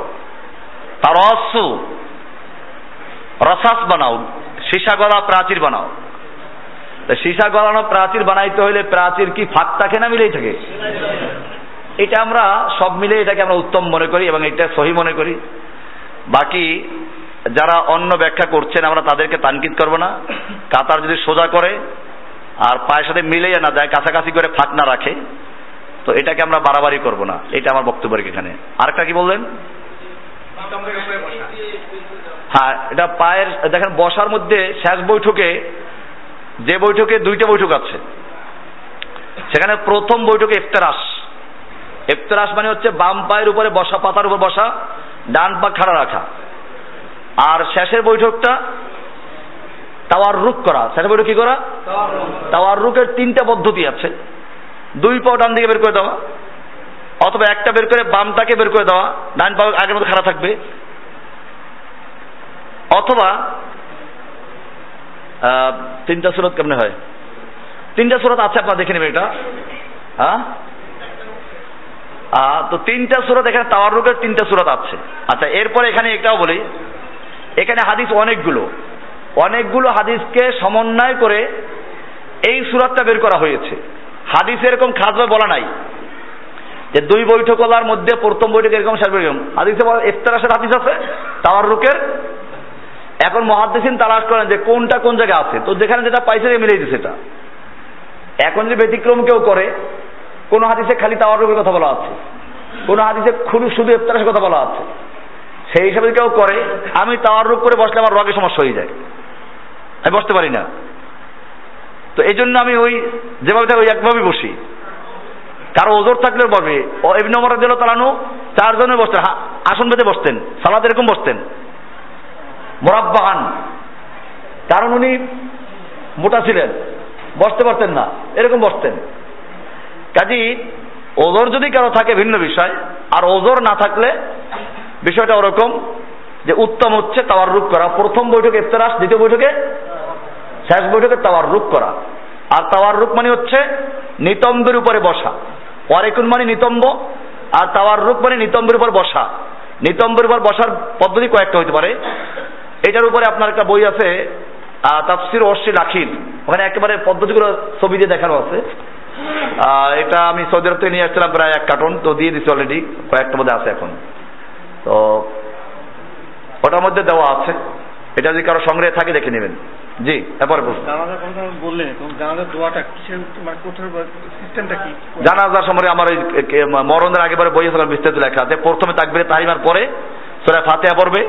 তারস্সু রসাস বানাও, সীসা গলা প্রাচীর বানাও। সীসা গলানো প্রাচীর বানাইতে হইলে প্রাচীর কি ফাঁক থাকে না মিলেই থাকে? এটা আমরা সব মিলে এটাকে আমরা উত্তম মনে করি এবং এটা সহি মনে করি। বাকি যারা অন্য ব্যাখ্যা করছেন, আমরা তাদেরকে তানকিদ করব না। কাতার যদি সোজা করে আর পায়ের সাথে মিলেই না দেয়, কাছাকাছি করে ফাঁক না রাখে তো এটাকে আমরা বাড়াবাড়ি করব না। এটা আমার বক্তব্য এখানে। আরেকটা কি বললেন? হ্যাঁ এটা পায়ের দেখেন, বসার মধ্যে শেষ বৈঠকে যে বৈঠকে দুইটা বৈঠক আছে। সেখানে প্রথম বৈঠকে ইফতারাস। ইফতারাস মানে হচ্ছে বাম পায়ের উপরে বসা, পাতার উপর বসা, ডান পা খাড়া রাখা। আর শেষের বৈঠকটা তাওয়ার রুক করা। শেষের বৈঠক কি করা? তাওয়ার রুকের তিনটা পদ্ধতি আছে। দুই পাও ডান দিকে বের করে দেওয়া, অথবা একটা বের করে বামটাকে বের করে দেওয়া, ডান পা আগের মতো খারাপ থাকবে। অথবা তিনটা সুরত কেমনে হয়? তিনটা সুরত আছে, আপনারা দেখে নেবেন এটা। হ্যাঁ? তো তিনটা সুরত, এখানে তাওয়ারুকের তিনটা সুরত আছে। আচ্ছা এরপরে এখানে এটাও বলি। এখানে হাদিস অনেকগুলো। অনেকগুলো হাদিসকে সমন্বয় করে এই সুরাতটা বের করা হয়েছে। হাদিস এরকম খাসভাবে বলা নাই। যে দুই বৈঠক বৈঠকলার মধ্যে প্রথম বৈঠক এরকম শেষ বৈঠক। হাদিসে ইফতারাসের হাদিস আছে, তাওয়ারুকের। এখন মহাদ্দেশিন তালাশ করেন যে কোনটা কোন জায়গায় আছে। তো যেখানে যেটা পাইছে মিলিয়ে দিচ্ছে সেটা এখন যদি ব্যতিক্রম কেউ করে, কোন হাদিসে খালি তাওয়ারুকের কথা বলা আছে। কোন হাদিসে খুব শুধু ইফতারের কথা বলা আছে। সেই হিসাবে কেউ করে, আমি তাওয়ারুক করে বসলে আমার রগে সমস্যা হয়ে যায়। আমি বসতে পারি না। তো এই জন্য আমি ওই যেভাবে থাকি ওই একভাবেই বসি। কারও ওজোর থাকলে বসবে ও এমনি নম্বর দিল তালানো চারজনে বসতেন। আসন পেতে বসতেন। সালাদ এরকম বসতেন। মোরাব্বাহান। কারণ উনি মোটা ছিলেন। বসতে পারতেন না। এরকম বসতেন। কাজী, ওজোর যদি কারও থাকে ভিন্ন বিষয়। আর ওজোর না থাকলে বিষয়টা ওরকম যে উত্তম হচ্ছে তাওয়ার রূপ করা। প্রথম বৈঠকে ইফতারাস, দ্বিতীয় বৈঠকে শেষ বৈঠকে তাওয়ার রূপ করা। আর তাওয়ার রূপ মানে হচ্ছে নিতম্বের উপরে বসা। ওয়ারেকুন মানে নিতম্ব, আর তাওয়ার রূপ মানে নিতম্বের উপর বসা। নিতম্বের উপর বসার পদ্ধতি কয়েকটা হতে পারে। এটার উপরে আপনার একটা বই আছে তাফসির অশ্বিল আখিল। ওখানে একেবারে পদ্ধতিগুলো ছবি দিয়ে দেখানো আছে। এটা আমি সৌদি আরব থেকে নিয়ে আসছিলাম প্রায় এক কার্টন, তো দিয়ে দিচ্ছি অলরেডি কয়েকটা মধ্যে আছে এখন। তো, ওটার মধ্যে দেওয়া আছে। এটা যদি কারও সংগ্রহে থাকে দেখে নেবেন। জি তারপরে জানাজার কথা বললেন জানাজার দোয়াটা কিসের মানে সময় আমার ওই মরণের আগেবারে বইয়ে সকাল বিস্তারিত লেখা আছে। প্রথমে তাকবিরে তাহিমার পরে সোরা ফাতেহা পড়বে।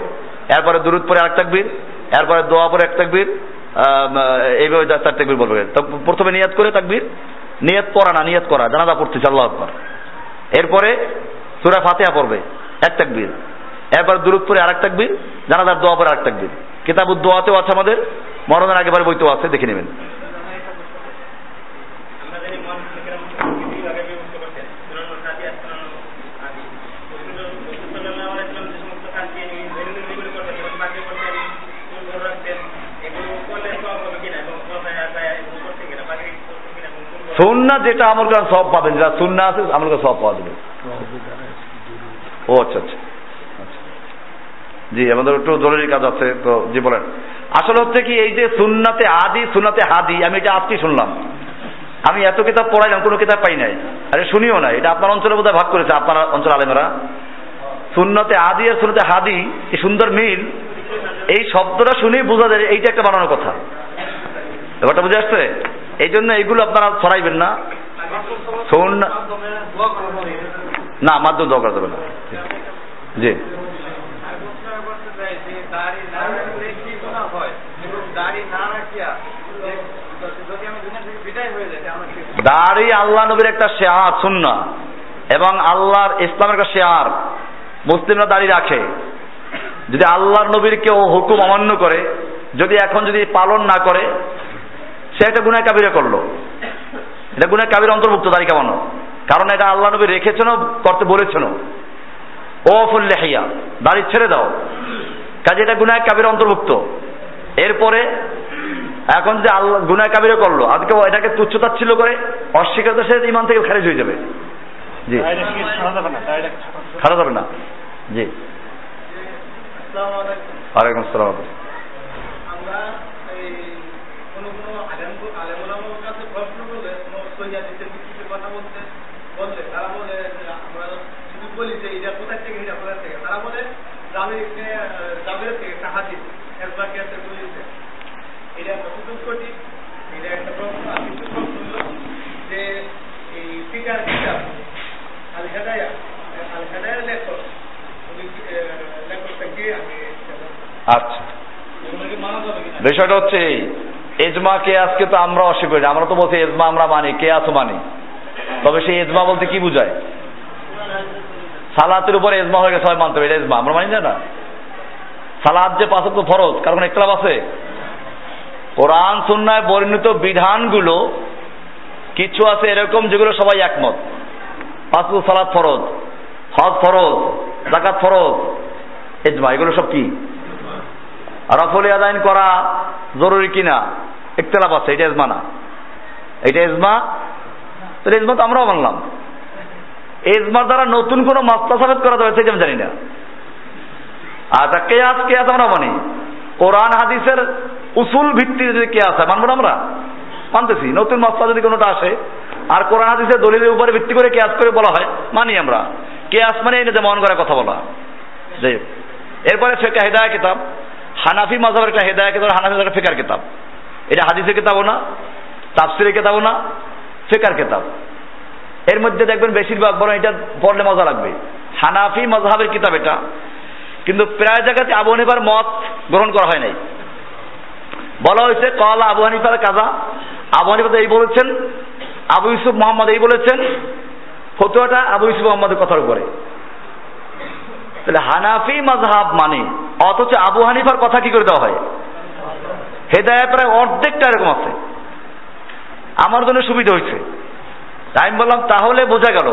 এরপরে দুরুদ পরে আরেক তাকবির। এরপরে দোয়া পরে এক তাকবির। এইভাবে চার তাকবির বলবে। তো প্রথমে নিয়াত করে তাকবির। নিয়ত পড়া না নিয়ত করা। জানাজা পড়তেছে আল্লাহ আকবার। এরপরে সুরা ফাতেহা পড়বে এক তাকবির। এরপর দুরুদ পরে আরেক তাকবির। জানাজার দোয়া পরে আরেক তাকবির। কিতাবুদ দোয়াতেও আছে আমাদের। মরণের আগেবারে বইতেও আছে, দেখে নেবেন। সুন্না যেটা আমল করেন সব পাবেন। যেটা সুন্না আছে, আমল করে সব পাওয়া যাবে। ও আচ্ছা আচ্ছা। জি, আমাদের একটু জরুরি কাজ আছে, তো জি, বলেন। আসলে হচ্ছে কি, এই যে সুন্নাতে আদি, সুন্নাতে হাদি, আমি এটা আজকে শুনলাম। আমি এত কিতাব পড়াইলাম, কোনো কিতাব পাই নাই। আরে শুনিও না এটা আপনার অঞ্চলে বোধহয় ভাগ করেছে, আপনার অঞ্চল আলেমেরা। সুন্নতে আদি আর সুন্নতে হাদি, কি সুন্দর মিল? এই শব্দটা শুনেই বোঝা যায় এইটা একটা বানানোর কথা। ব্যাপারটা বুঝে আসছে? এই জন্য এইগুলো আপনারা ছড়াইবেন না। না, মাধ্যম দোয়া করা যাবে না। জি। দাড়ি আল্লাহ নবীর একটা শেয়ার সুন্না এবং আল্লাহর ইসলামের একটা শেয়ার, মুসলিমরা দাড়ি রাখে। যদি আল্লাহর নবীর কেউ হুকুম অমান্য করে, যদি এখন যদি পালন না করে, সে একটা গুনায় কাবিরে করল। এটা গুনায় কাবির অন্তর্ভুক্ত, দাড়ি কামানো। কারণ এটা আল্লাহ নবী রেখেছেন করতে বলেছেন ও ফুল্লেহিয়া দাড়ি ছেড়ে দাও। কাজে এটা গুনায় কাবির অন্তর্ভুক্ত। এরপরে এখন যে আল্লাহ গুনায় কাবিরে করল, আজকে এটাকে এটাকে তুচ্ছতাচ্ছিল্য করে, অস্বীকার সে ইমান থেকে খারিজ হয়ে যাবে। জি। খারাপ হবে না। জি। ওয়ালাইকুম আমরা কথা বলে যে এটা কোথায় থেকে এটা কোথায় থেকে, তারা বলে জাবির জাবিরের থেকে একটা হাদিস এরপর কেসে বলিছে এটা কতটুকু সঠিক এটা একটা প্রশ্ন আর কিছু প্রশ্ন হলো যে এই ফিকার কিতাব আল হেদায়া আল হেদায়ার লেখক উনি কি, আহ, লেখকটা কে আমি আচ্ছা। বিষয়টা হচ্ছে এই। এজমা আজকে তো আমরা অস্বীকার করি আমরা তো বলছি এজমা আমরা মানি, কে আসো মানি। তবে সেই এজমা বলতে কি বুঝায়? সালাতের উপরে এজমা হয়ে গেছে, সবাই মানতে হবে এটা এজমা, আমরা মানি না সালাদ যে পাঁচ তো ফরজ, কার কোনো একতলাপ আছে? কোরআন, সুন্নায় বর্ণিত বিধানগুলো কিছু আছে এরকম যেগুলো সবাই একমত। পাঁচ সালাদ ফরজ, হজ ফরজ জাকাত ফরজ, এজমা, এগুলো সব কি? রফল আদায়ন করা জরুরি কিনা? একতলাপ আছে, এটা এজমা না। এটা এজমা তো এজমা তো আমরাও মানলাম। এজমার দ্বারা নতুন কোনো মাস্তা সাবেত করা যাবে সেটা জানি না। আচ্ছা কেয়াস কেয়াস আমরা মানি। কোরআন, হাদিসের উসুল ভিত্তিতে যদি কেয়াস হয়, মানবো না আমরা? মানতেছি, নতুন মাস্তা যদি কোনোটা আসে, আর কোরআন, হাদিসের দলিলের উপরে ভিত্তি করে কেয়াস করে বলা হয়, মানি আমরা। কেয়াস মানে এই যে মন করা কথা বলা। হোক। এরপরে ফেকা হেদায়া, কিতাব। হানাফি mazhaবের একটা হেদায়া কিতাব, হানাফি একটা ফেকার কিতাব। এটা হাদিসের কিতাবও না, তাফসিরের কিতাবও না, ফেকার কিতাব। এর মধ্যে দেখবেন বেশিরভাগ, বরং এটা পড়লে মজা লাগবে। হানাফি mazhaবের কিতাব এটা। কিন্তু প্রায় জায়গাতে আবু হানিফার মত গ্রহণ করা হয় নাই। বলা হয়েছে, কলা আবু হানিফার কাজা। আবু হানিফা এই বলেছেন, আবু ইউসুফ মোহাম্মদ এই বলেছেন। ফতুয়াটা আবু ইউসুফ মোহাম্মদের কথার উপরে। তাহলে হানাফি মাজহাব মানে? অথচ আবু হানিফার কথা কি করে দেওয়া হয়? হেদায় প্রায় অর্ধেকটা এরকম আছে। আমার জন্য সুবিধা হয়েছে। আমি বললাম, তাহলে বোঝা গেল,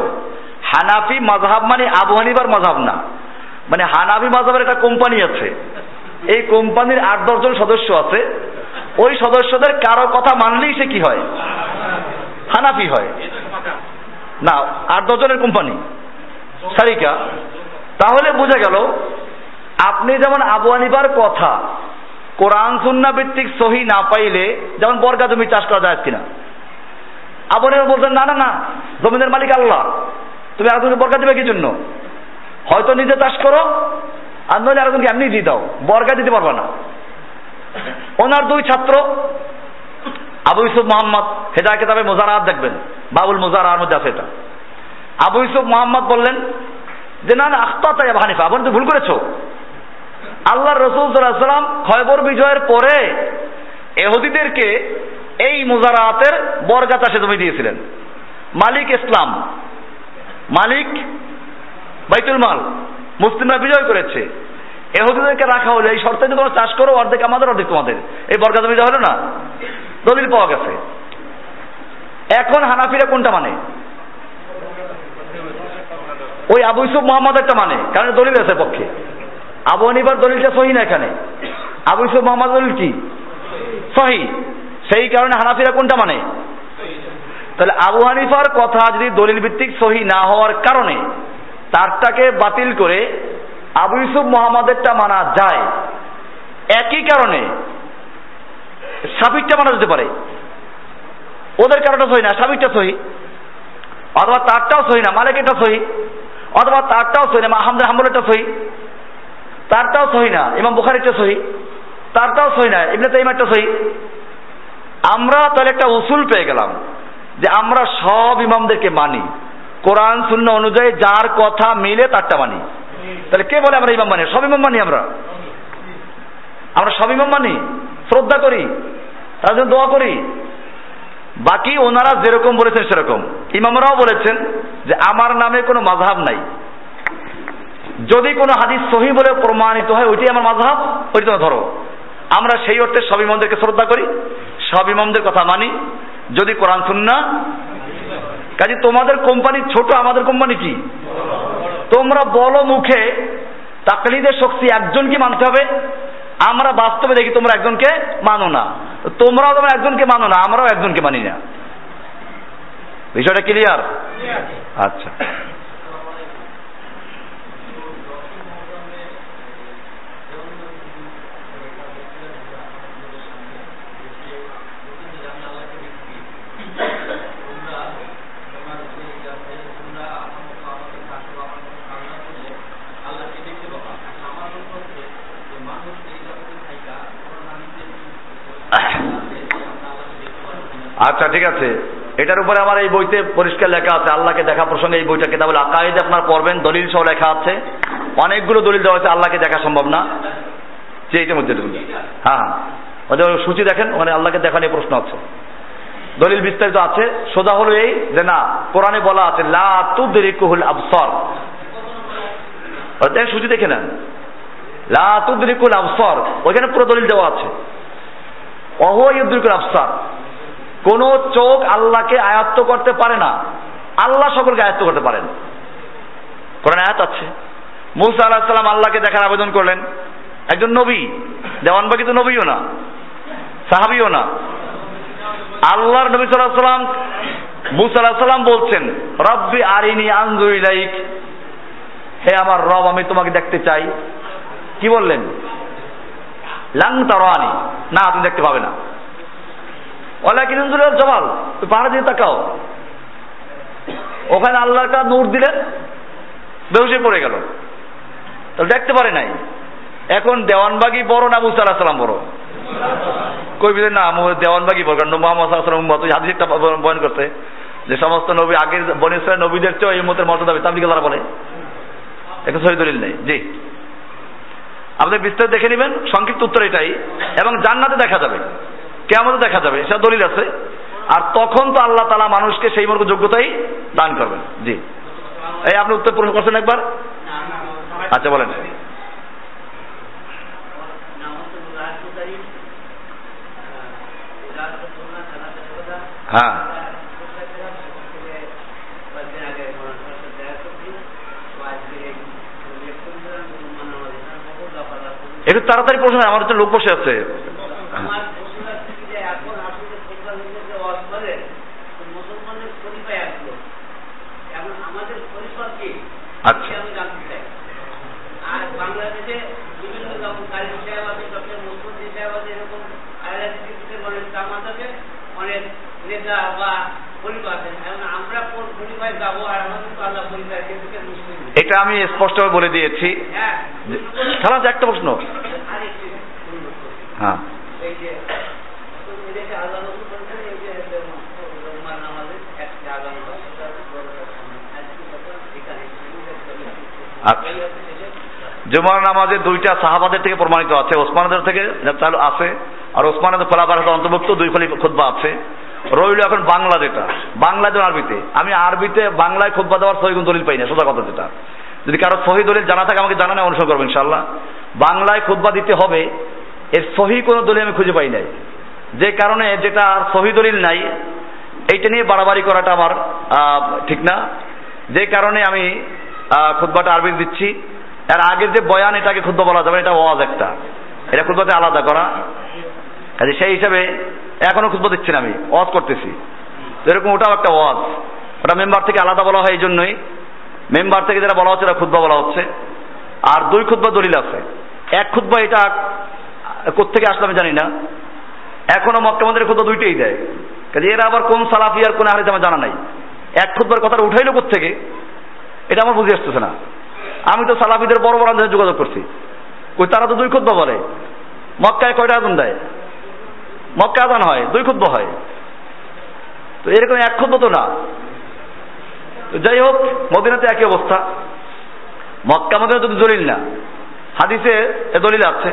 হানাফি মাজহাব মানে আবু হানিফার মাজহাব না। মানে হানাফি মাজহাবের একটা কোম্পানি আছে। এই কোম্পানির আট দশজন সদস্য আছে। ওই সদস্যদের কারও কথা মানলেই সে কি হয়? হানাফি হয়। না, আট দশজনের কোম্পানি। সারিকা তাহলে বোঝা গেল, আপনি যেমন আবু হানিফার কথা কোরআন সুন্না ভিত্তিক সহি না পাইলে যেমন বর্গা জমি চাষ করা যায় কিনা। আবু হানিফা বলছেন, না না না জমিনের মালিক আল্লাহ। তুমি আরেকজনকে বর্গা দেবে কি জন্য? হয়তো নিজে চাষ করো, আর নইলে আরেকজনকে এমনি দিয়ে দাও, বর্গা দিতে পারবে না। ওনার দুই ছাত্র, আবু ইউসুফ মোহাম্মদ হেদায় কেতাবে মোজারাত দেখবেন, বাবুল মোজারার মধ্যে আছে এটা। আবু ইউসুফ মোহাম্মদ বললেন যে না না আখতা তাই হানিফা আপনি তো ভুল করেছ। আল্লাহ রসুল সাল্লাম খয়বর বিজয়ের পরে এহুদিদেরকে এই মুজারাতের বর্গা চাষে জমি দিয়েছিলেন। মালিক ইসলাম, মালিক বাইতুল মাল, মুসলিমরা বিজয় করেছে। এহুদিদেরকে রাখা হলো, এই শর্তে তোমরা চাষ করো, অর্ধেক আমাদের, অর্ধেক তোমাদের। এই বর্গা জমি দেওয়া হলো না? দলিল পাওয়া গেছে। এখন হানাফিরা কোনটা মানে? ওই আবু ইউসুফ মোহাম্মদ একটা মানে কারণ দলিল আছে পক্ষে। আবু হানিফার দলিলটা সহি না এখানে। আবু ইউসুফ মোহাম্মদ দলিল কি? সহি। সেই কারণে হানাফিরা কোনটা মানে? তাহলে আবু হানিফার কথা যদি দলিল ভিত্তিক সহি না হওয়ার কারণে তারটাকে বাতিল করে আবু ইউসুফ মোহাম্মদেরটা মানা যায়। একই কারণে সাবিকটা মানা যেতে পারে। ওদের কারণটা সহি না, সাবিকটা সহি। অথবা তারটাও সহি না মালিকেরটা সহি। অথবা তারটাও সহি না আহমদ হাম্বলেরটা সহি। তারটাও সহি না, ইমাম বুখারিরটা সহি। তারটাও সহি না, ইবনে তাইমারটা সহি। আমরা তাহলে একটা উসুল পেয়ে গেলাম যে আমরা সব ইমামদেরকে মানি। কোরআন শূন্য অনুযায়ী যার কথা মিলে তারটা মানি। তাহলে কে বলে আমরা ইমাম মানি? সব ইমাম মানি আমরা? আমরা সব ইমাম মানি? শ্রদ্ধা করি? তার জন্য দোয়া করি? বাকি ওনারা যেরকম বলেছেন সেরকম। ইমামরাও বলেছেন যে আমার নামে কোনো মাঝহাব নাই। যদি কোনো হাদিস সহি বলে প্রমাণিত হয়, ওইটাই আমার মাঝহাব ওইটা তোমরা ধরো। আমরা সেই অর্থে সব ইমামদেরকে শ্রদ্ধা করি, সব ইমামদের কথা মানি। যদি কোরআন শুননা কাজে তোমাদের কোম্পানি ছোট, আমাদের কোম্পানি কি? তোমরা বলো মুখে, তাকলিদের শক্তি একজনকে মানতে হবে। আমরা বাস্তবে দেখি তোমরা একজনকে মানো না। তোমরাও তোমরা একজনকে মানো না আমরাও একজনকে মানি না। বিষয়টা ক্লিয়ার আচ্ছা আচ্ছা ঠিক আছে? এটার উপরে আমার এই বইতে পরিষ্কার লেখা আছে, আল্লাহকে দেখা প্রসঙ্গে এই বইটা কেতাবুল আকাইদে আপনার পড়বেন দলিল সহ লেখা আছে। অনেকগুলো দলিল দেওয়া আছে আল্লাহকে দেখা সম্ভব না। যে এইটার মধ্যে হ্যাঁ হ্যাঁ। ওদের সূচি দেখেন, ওখানে আল্লাহকে দেখা নিয়ে প্রশ্ন আছে। দলিল বিস্তারিত আছে। সোজা হলো এই যে না, কোরআনে বলা আছে, লা তুদরিকুহুল আবসর। সূচি দেখে নেন। লা তুদরিকুল আবসর। ওইখানে পুরো দলিল দেওয়া আছে। অহ ইউদ্রিকুল আবসার। কোন চোখ আল্লাহকে আয়ত্ত করতে পারে না। আল্লাহ সকলকে আয়ত্ত করতে পারেন। কোরআন আয়াত আছে। মুসা আল্লাহ সাল্লাম আল্লাহকে দেখার আবেদন করলেন। একজন নবী। দেওয়ানবাগি তো নবীও না। সাহাবিও না। আল্লাহর নবী সাল্লাহ সাল্লাম, মুসা আলাহিসাল্লাম সাল্লাম বলছেন, রব্বি আরিনি আনজুর ইলাইক। হে আমার রব, আমি তোমাকে দেখতে চাই। কি বললেন? লাং তারানি। না, তুমি দেখতে পাবে না। ওলা কিনজুল জবাল তুই পাহাড়ে দিয়ে তাকাও। ওখানে আল্লাহর কা নূর দিলেন, বেহুশে পড়ে গেল। তাহলে দেখতে পারে নাই। এখন দেওয়ানবাগি বড় না মুসা আলাহ বড়? কই না দেওয়ানবাগি বড়, কারণ মোহাম্মদ সাল্লাম মতো হাদিস একটা বয়ন করতে যে সমস্ত নবী আগের বনিসের নবীদের চেয়ে এই মতের মর্যাদা তাবলিকে তারা বলে একটা সহি দলিল নেই। জি। আপনি বিস্তারিত দেখে নেবেন, সংক্ষিপ্ত উত্তর এটাই, এবং জান্নাতে দেখা যাবে। কেমন দেখা যাবে, সেটা দলিল আছে। আর তখন তো আল্লাহ তালা মানুষকে সেই মর্গ যোগ্যতাই দান করবেন। জি। এই আপনি উত্তর প্রশ্ন করছেন একবার? আচ্ছা বলেন। হ্যাঁ। একটু তাড়াতাড়ি প্রশ্ন, আমার তো লোক বসে আছে আমার প্রশ্নটা হচ্ছে যে এখন আসলে প্রোগ্রাম হিসেবে ওয়াজ করে তো মুসলমানদের পরিচয় আসলো এখন আমাদের পরিচয় কি আচ্ছা। এটা আমি আর বাংলাদেশে বিভিন্ন রকম কালী সাহেব আছে ডক্টর সাহেব আছে এরকম অনেক আছে অনেক নেতা বা এটা স্পষ্টভাবে বলে দিয়েছি। হ্যাঁ খালাস একটা প্রশ্ন। হ্যাঁ এই যে এদেশে আল্লাহ রসুল বলছেন এই যে রহমান নামাজের একটা আগাম হয় সেটা আচ্ছা জুমার নামাজে দুইটা সাহাবাদের থেকে প্রমাণিত আছে। ওসমানদের থেকে চালু আছে আর ওসমানদের ফলাফার অন্তর্ভুক্ত দুই খলি খুদ্া আছে। রইল এখন বাংলা যেটা বাংলা যেন আরবিতে। আমি আরবিতে বাংলায় খুদ্া দেওয়ার সহি দলিল পাই না, সোজা কথা যেটা। যদি কারও সহি দলিল জানা থাকে আমাকে জানানো, অনুসরণ করব ইনশাল্লাহ বাংলায় খুদ্া দিতে হবে, এর সহি কোনো দলিল আমি খুঁজে পাই নাই। যে কারণে যেটা আর সহি দলিল নাই, এইটা নিয়ে বাড়াবাড়ি করাটা আমার ঠিক না। যে কারণে আমি খুদ্বাটা আরবি দিচ্ছি। এর আগের যে বয়ান, এটাকে খুদ্া বলা যাবে এটা ওয়াজ একটা। এটা খুদ্বাতে আলাদা করা। কাজে সেই হিসাবে এখনও খুদ্া দিচ্ছি না আমি, ওয়াজ করতেছি। এরকম ওটাও একটা ওয়াজ। ওটা মেম্বার থেকে আলাদা বলা হয় এই জন্যই মেম্বার থেকে যেটা বলা হচ্ছে, এটা খুদ্া বলা হচ্ছে। আর দুই খুদ্া দলিল আছে। এক খুদ্া এটা কোথেকে আসলে আমি জানি না। এখনও মক্কামদের খুদ্া দুইটাই দেয়। কাজে এরা আবার কোন সালাফি আর কোন হারিস আমার জানা নাই। এক খুদ্বার কথাটা উঠাইলো থেকে এটা আমার বুঝে আসতেছে না। আমি তো সালাফিদের বড় বড় আন্দাজে যোগাযোগ করছি। ওই তারা তো দুই খুদ্া বলে মক্কায় কয়টা আজান দেয়? মক্কা আজান হয়, দুই খুদ্া হয়। তো এরকম এক খুদ্া তো না। তো যাই হোক, মদিনাতে একই অবস্থা। মক্কা মদিনা তো দলিল না। হাদিসে এ দলিল আছে।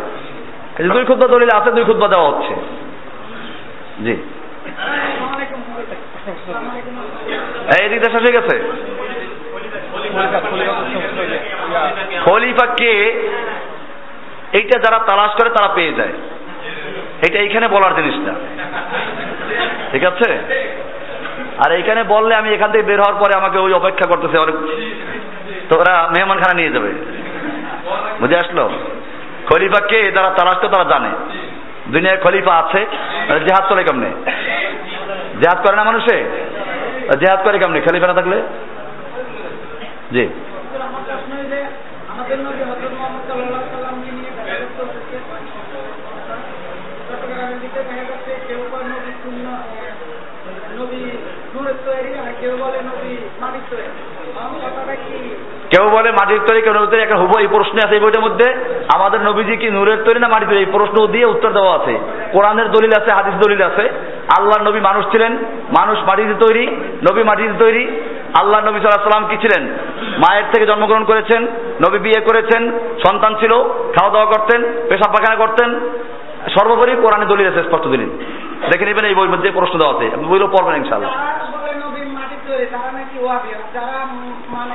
দুই খুদ্া দলিল আছে, দুই খুদ্া দেওয়া হচ্ছে। জি। এই এদিকটা শেষ হয়ে গেছে। খলিফা কে এইটা যারা তালাশ করে, তারা পেয়ে যায়। এটা এইখানে বলার জিনিস না। ঠিক আছে? আর এইখানে বললে আমি এখান থেকে বের হওয়ার পরে আমাকে ওই অপেক্ষা করতেছে অনেক তো ওরা মেহমানখানা নিয়ে যাবে। বুঝে আসলো? খলিফা কে যারা তালাশ করে, তারা জানে। দুনিয়ায় খলিফা আছে জেহাদ চলে কেমনে? জেহাদ করে না মানুষে? জেহাদ করে কেমনে? খলিফা না থাকলে? জি। কেউ বলে নূরের তৈরি, কেউ নবী মাটির তৈরি মাটির একটা হুব এই প্রশ্ন আছে এই বইটার মধ্যে। আমাদের নবীজি কি নূরের তৈরি না মাটির তৈরি? এই প্রশ্ন দিয়ে উত্তর দেওয়া আছে। কোরআনের দলিল আছে, হাদিস দলিল আছে। আল্লাহর নবী মানুষ ছিলেন। মানুষ মাটিতে তৈরি, নবী মাটিতে তৈরি। আল্লাহ নবী সাল্লাহ সাল্লাম কি ছিলেন? মায়ের থেকে জন্মগ্রহণ করেছেন নবী বিয়ে করেছেন সন্তান ছিল খাওয়া দাওয়া করতেন পেশাব পায়খানা করতেন। সর্বোপরি কোরআনে দলিল আছে স্পষ্ট দলিল। দেখে নেবেন এই বইয়ের মধ্যে প্রশ্ন দেওয়া আছে। আপনি বইগুলো পড়বেন ইনশাআল্লাহ। মানে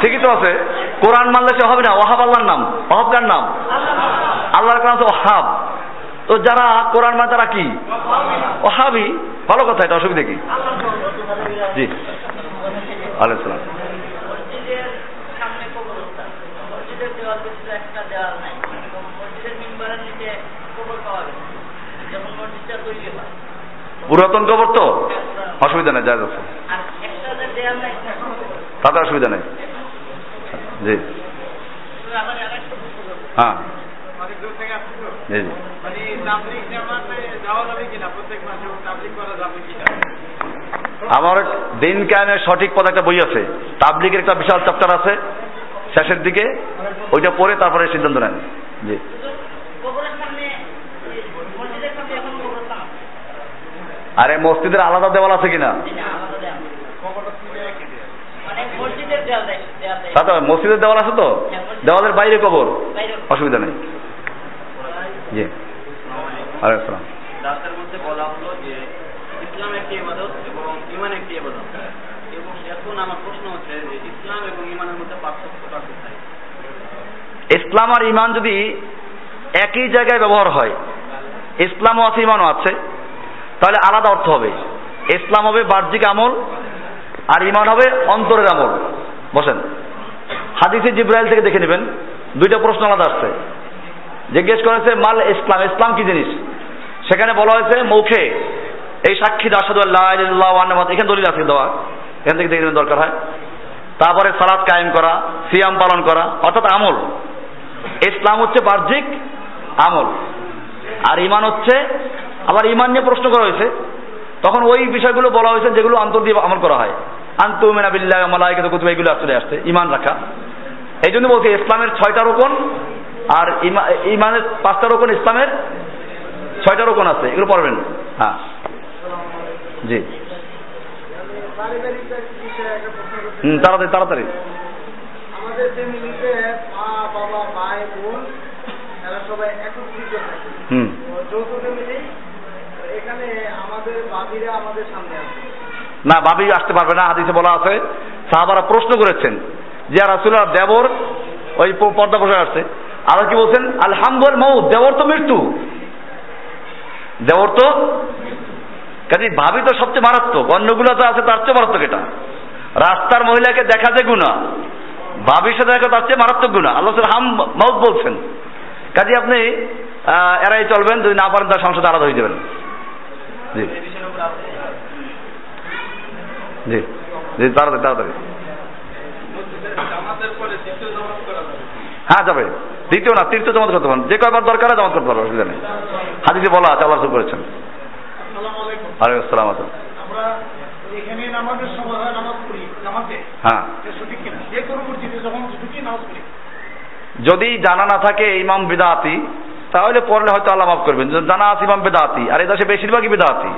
ঠিকই তো আছে। কোরআন মানলে সে হবে না ওহাব আল্লাহর নাম। ওহাব কার নাম? আল্লাহর তো ওহাব তো যারা কোরআন মানে তারা কি? ওহাবি। ভালো কথা এটা, অসুবিধা কি? জি। আলাইহিস সালাম। মসজিদের সামনে কবরস্থান মসজিদের দেওয়াল ব্যতীত একটা দেওয়াল নাই এবং মসজিদের মিম্বারের নিচে কবর পাওয়া গেছে যখন মসজিদটা তৈরি হয় পুরাতন কবর তো? অসুবিধা নেই জায়গা আছে। তাতে অসুবিধা নেই। জি। হ্যাঁ। আমার দিন কায়েমের সঠিক পথ একটা বই আছে। তাবলিগের একটা বিশাল চ্যাপ্টার আছে শেষের দিকে। ওইটা পড়ে তারপরে সিদ্ধান্ত নেন। জি। কবরের সামনে এই মসজিদের সামনে এখন কবরস্থান আছে। আরে মসজিদের আলাদা দেওয়াল আছে কিনা মানে মসজিদের দেওয়াল আছে তো? দেওয়ালের বাইরে কবর। অসুবিধা নেই। জি। আলাইসালাম দাসের মধ্যে বলা হলো যে ইসলাম একটি ইবাদত এবং ইমান একটি ইবাদত। এবং এখন আমার প্রশ্ন হচ্ছে যে ইসলাম এবং ইমানের মধ্যে পার্থক্যটা কোথায়? ইসলাম আর ইমান যদি একই জায়গায় ব্যবহার হয় ইসলামও আছে ইমানও আছে তাহলে আলাদা অর্থ হবে। ইসলাম হবে বাহ্যিক আমল আর ইমান হবে অন্তরের আমল। বসেন। হাদিসে জিব্রাইল থেকে দেখে নেবেন। দুইটা প্রশ্ন আলাদা আসছে। জিজ্ঞেস করেছে, মাল ইসলাম ইসলাম কি জিনিস? সেখানে বলা হয়েছে, মুখে। এই সাক্ষী দাসাদু এখানে দলিল আছে দেওয়া। এখান থেকে দেখে দরকার হয়। তারপরে সালাদ কায়েম করা, সিয়াম পালন করা, অর্থাৎ আমল। ইসলাম হচ্ছে বাহ্যিক আমল। আর ইমান হচ্ছে, আবার ইমান নিয়ে প্রশ্ন করা হয়েছে। তখন ওই বিষয়গুলো বলা হয়েছে যেগুলো অন্তর দিয়ে আমল করা হয়। আন্তু মেনা বিল্লাহ মালাইকাত কুতুব এগুলো আসলে আসছে ইমান রাখা। এই জন্য বলছি, ইসলামের ছয়টা রোকন আর ইমা- ইমানের পাঁচটা রোকন ইসলামের ছয়টা রোকন আছে এগুলো পড়বেন। হ্যাঁ। জি। হুম তাড়াতাড়ি তাড়াতাড়ি। হুম। না বাবি আসতে পারবে না হাদিসে বলা আছে সাহাবারা প্রশ্ন করেছেন যে রাসুল্লাহ দেবর ওই পর্দা বসে আসছে। আবার কি বলছেন? আলহামদুল মৌ দেবর তো মৃত্যু। দেবর তো কাজে ভাবি তো সবচেয়ে মারাত্মক, অন্যগুলো তো আছে, তার চেয়ে মারাত্মক এটা। রাস্তার মহিলাকে দেখা যায় গুণা ভাবির সাথে দেখা, তার চেয়ে মারাত্মক গুণা আল্লাহ হাম মৌত বলছেন। কাজে আপনি এরাই চলবেন, যদি না পারেন তার সংসদে আলাদা হয়ে যাবেন। জি। জি। জি, তাড়াতাড়ি তাড়াতাড়ি। হ্যাঁ যাবে। দ্বিতীয় না তৃতীয় জমাত করতে পারেন। যে কয়বার দরকার জমাত করতে পারব অসুবিধা নেই। হাদিসে বলা আছে আল্লাহ করেছেন আলাইকুম। আসসালাম। আমরা এখানে নামাজের সময় নামাজ পড়ি নামাজে হ্যাঁ। এটা সঠিক কিনা? যে কোনো মসজিদে যখন ঢুকি নামাজ পড়ি। যদি জানা না থাকে ইমাম বেদাতি তাহলে পড়লে হয়তো আল্লাহ মাফ করবেন। জানা আছে ইমাম বেদাতি আর এই দেশে বেশিরভাগই বেদাতি।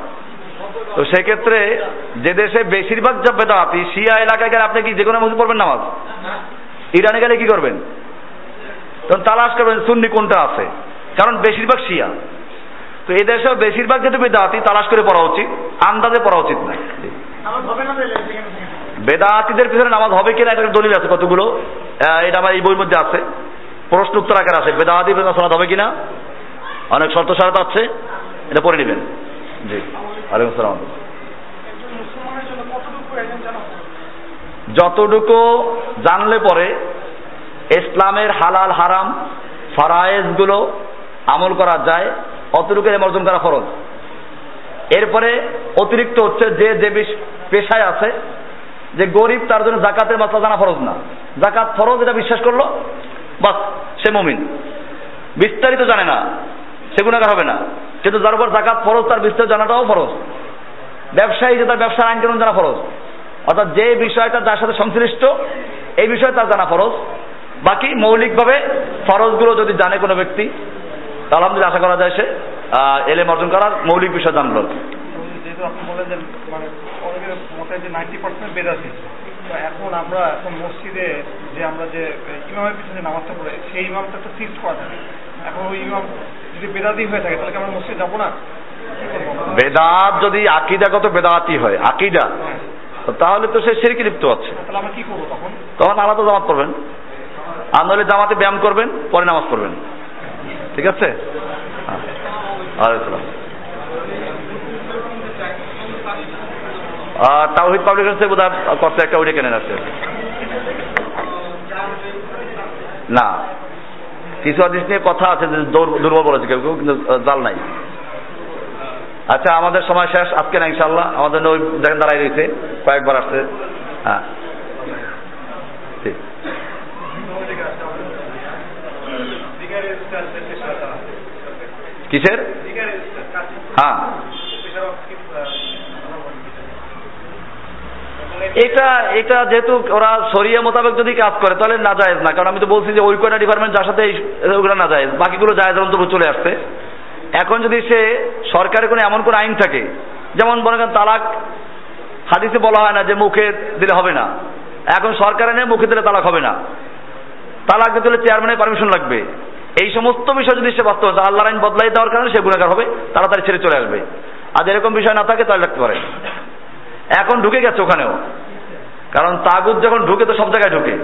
তো সেক্ষেত্রে যে দেশে বেশিরভাগ যা বেদাতি শিয়া এলাকায় গেলে আপনি কি যে কোনো মসজিদ পড়বেন নামাজ? ইরানে গেলে কি করবেন? তখন তালাশ করবেন সুন্নি কোনটা আছে? কারণ বেশিরভাগ শিয়া। তো এই দেশেও বেশিরভাগ যেহেতু বেদাতি তালাশ করে পড়া উচিত আন্দাজে পড়া উচিত না। বেদাতিদের পিছনে নামাজ হবে কিনা এটা একটা দলিল আছে কতগুলো? এটা আমার এই বইয়ের মধ্যে আছে। প্রশ্ন উত্তর আকার আছে বেদাতি বেদা সালাদ হবে কিনা? অনেক শর্ত সারাত আছে এটা পড়ে নেবেন। জি আলাইকুম সালাম যতটুকু জানলে পরে ইসলামের হালাল হারাম ফারায়েজগুলো আমল করা যায় অতটুকু এর অর্জন করা ফরজ। এরপরে অতিরিক্ত হচ্ছে যে যে পেশায় আছে, যে গরিব তার জন্য জাকাতের মাসলা জানা ফরজ না। জাকাত ফরজ, এটা বিশ্বাস করল, বাস, সে মমিন। বিস্তারিত জানে না, সে গুণাগার হবে না। কিন্তু যার উপর জাকাত ফরজ, তার বিস্তারিত জানাটাও ফরজ। ব্যবসায়ী যে তার ব্যবসার আইন কানুন জানা ফরজ। অর্থাৎ যে বিষয়টা যার সাথে সংশ্লিষ্ট, এই বিষয়ে তার জানা ফরজ। বাকি মৌলিকভাবে ফরজগুলো যদি জানে কোনো ব্যক্তি আলহামদুলিল্লাহ আশা করা যায় সে এলেম অর্জন করার মৌলিক বিষয় জানলো। যেহেতু আপনি যে মানে অনেকের মতে যে নাইনটি পার্সেন্ট তো এখন আমরা এখন মসজিদে যে আমরা যে ইমামের পিছনে নামাজটা পড়ে সেই ইমামটা তো করা এখন ওই ইমাম যদি বেদাতি হয়ে থাকে তাহলে কি আমরা মসজিদে যাব না? বেদাত যদি আকিদাগত বেদাতি হয় আকিদা হ্যাঁ। তাহলে তো সে সিরকি লিপ্ত আছে। তাহলে আমরা কি করব তখন? তখন আলাদা জামাত পড়বেন। আর জামাতে ব্যায়াম করবেন পরে নামাজ পড়বেন। ঠিক আছে? হ্যাঁ। আহ, তাওহিদ পাবলিকেশন বোধ হয় কত একটা ওইটা কেনেন আছে। না। কিছু হাদিস নিয়ে কথা আছে দুর্বল বলেছে কেউ কেউ কিন্তু জাল নাই। আচ্ছা আমাদের সময় শেষ আজকে না ইনশাল্লাহ আমাদের ওই দেখেন দাঁড়াই রয়েছে কয়েকবার আসছে। হ্যাঁ। ঠিক। কিসের? হ্যাঁ। এটা এটা যেহেতু ওরা সরিয়া মোতাবেক যদি কাজ করে তাহলে না যায় না কারণ আমি তো বলছি যে ওই কয়টা ডিপার্টমেন্ট যার সাথে ওগুলো না যায় বাকিগুলো যায় অন্তত চলে আসছে এখন যদি সে সরকারের কোনো এমন কোনো আইন থাকে যেমন মনে করেন তালাক হাদিসে বলা হয় না যে মুখে দিলে হবে না। এখন সরকারে নেই মুখে দিলে তালাক হবে না। তালাক দিতে হলে চেয়ারম্যানের পারমিশন লাগবে। এই সমস্ত বিষয় যদি সে বাস্তব আল্লাহর আইন বদলাই দেওয়ার কারণে সে গুণাগার হবে, তাড়াতাড়ি ছেড়ে চলে আসবে। আর এরকম বিষয় না থাকে, তাহলে রাখতে পারে। এখন ঢুকে গেছে ওখানেও। কারণ তাগুদ যখন ঢুকে, তো সব জায়গায় ঢুকে।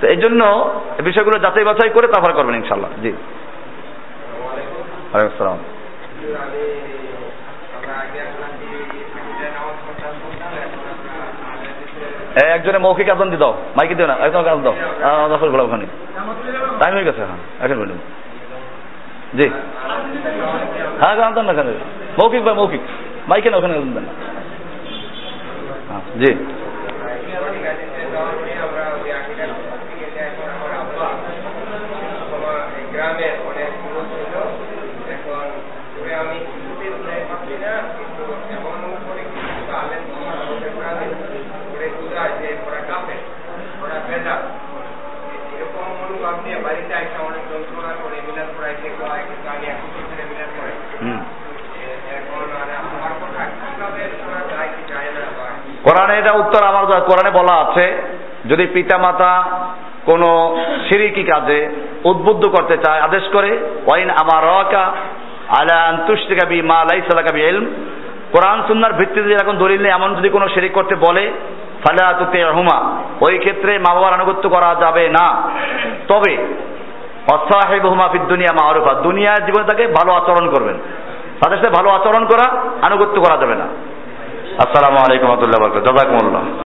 তো এই জন্য বিষয়গুলো যাচাই বাছাই করে তারপর করবেন ইনশাল্লাহ জি। ওয়ালাইকুম আসসালাম এই একজনে মৌখিক আদান দিয়ে দাও মাইকে দিও না একদম আদান দাও দখল ঘোরা ওখানে টাইম হয়ে গেছে হ্যাঁ এখন বলুন জি হ্যাঁ আনতাম না কেন মৌখিক ভাই মৌখিক মাইকে না ওখানে আদান দেন না হ্যাঁ, জি গ্রামের অনেক দূর ছিল এখন ঘুরে আমি কিছুতে ঘুরে পাচ্ছি না কিন্তু এমন করে কিছু আলেন আমাদের গ্রামে ঘুরে বোঝায় যে ওরা কাপে ওরা বেজা এরকম অনুভব নিয়ে বাড়িতে একটা অনেক যন্ত্রণা করে মিলাদ করাইতে হয় কিন্তু আমি এখন পিছনে মিলাদ করে হুম এখন মানে আমার কথা কীভাবে করা যায় কি যায় না বা কোরআনে এটা উত্তর আমার। কোরআনে বলা আছে, যদি পিতামাতা কোনো সিরিকি কাজে উদ্বুদ্ধ করতে চায়, আদেশ করে, ওয়াইন আমার রকা আলা আন্তুষ্টিকা বি মা লাইসা লাকা বি ইলম কোরআন সুন্নাহর ভিত্তিতে এখন দলিল নেই, এমন যদি কোনো শিরিক করতে বলে, ফালা তুতে হুমা ওই ক্ষেত্রে মা বাবার আনুগত্য করা যাবে না তবে অসাহেব হুমা ফিদ দুনিয়া মারুফা দুনিয়ার জীবনে তাকে ভালো আচরণ করবেন তাদের সাথে ভালো আচরণ করা, আনুগত্য করা যাবে না আসসালামু আলাইকুম রহমতুল্লাহ জাজাকুমুল্লাহ।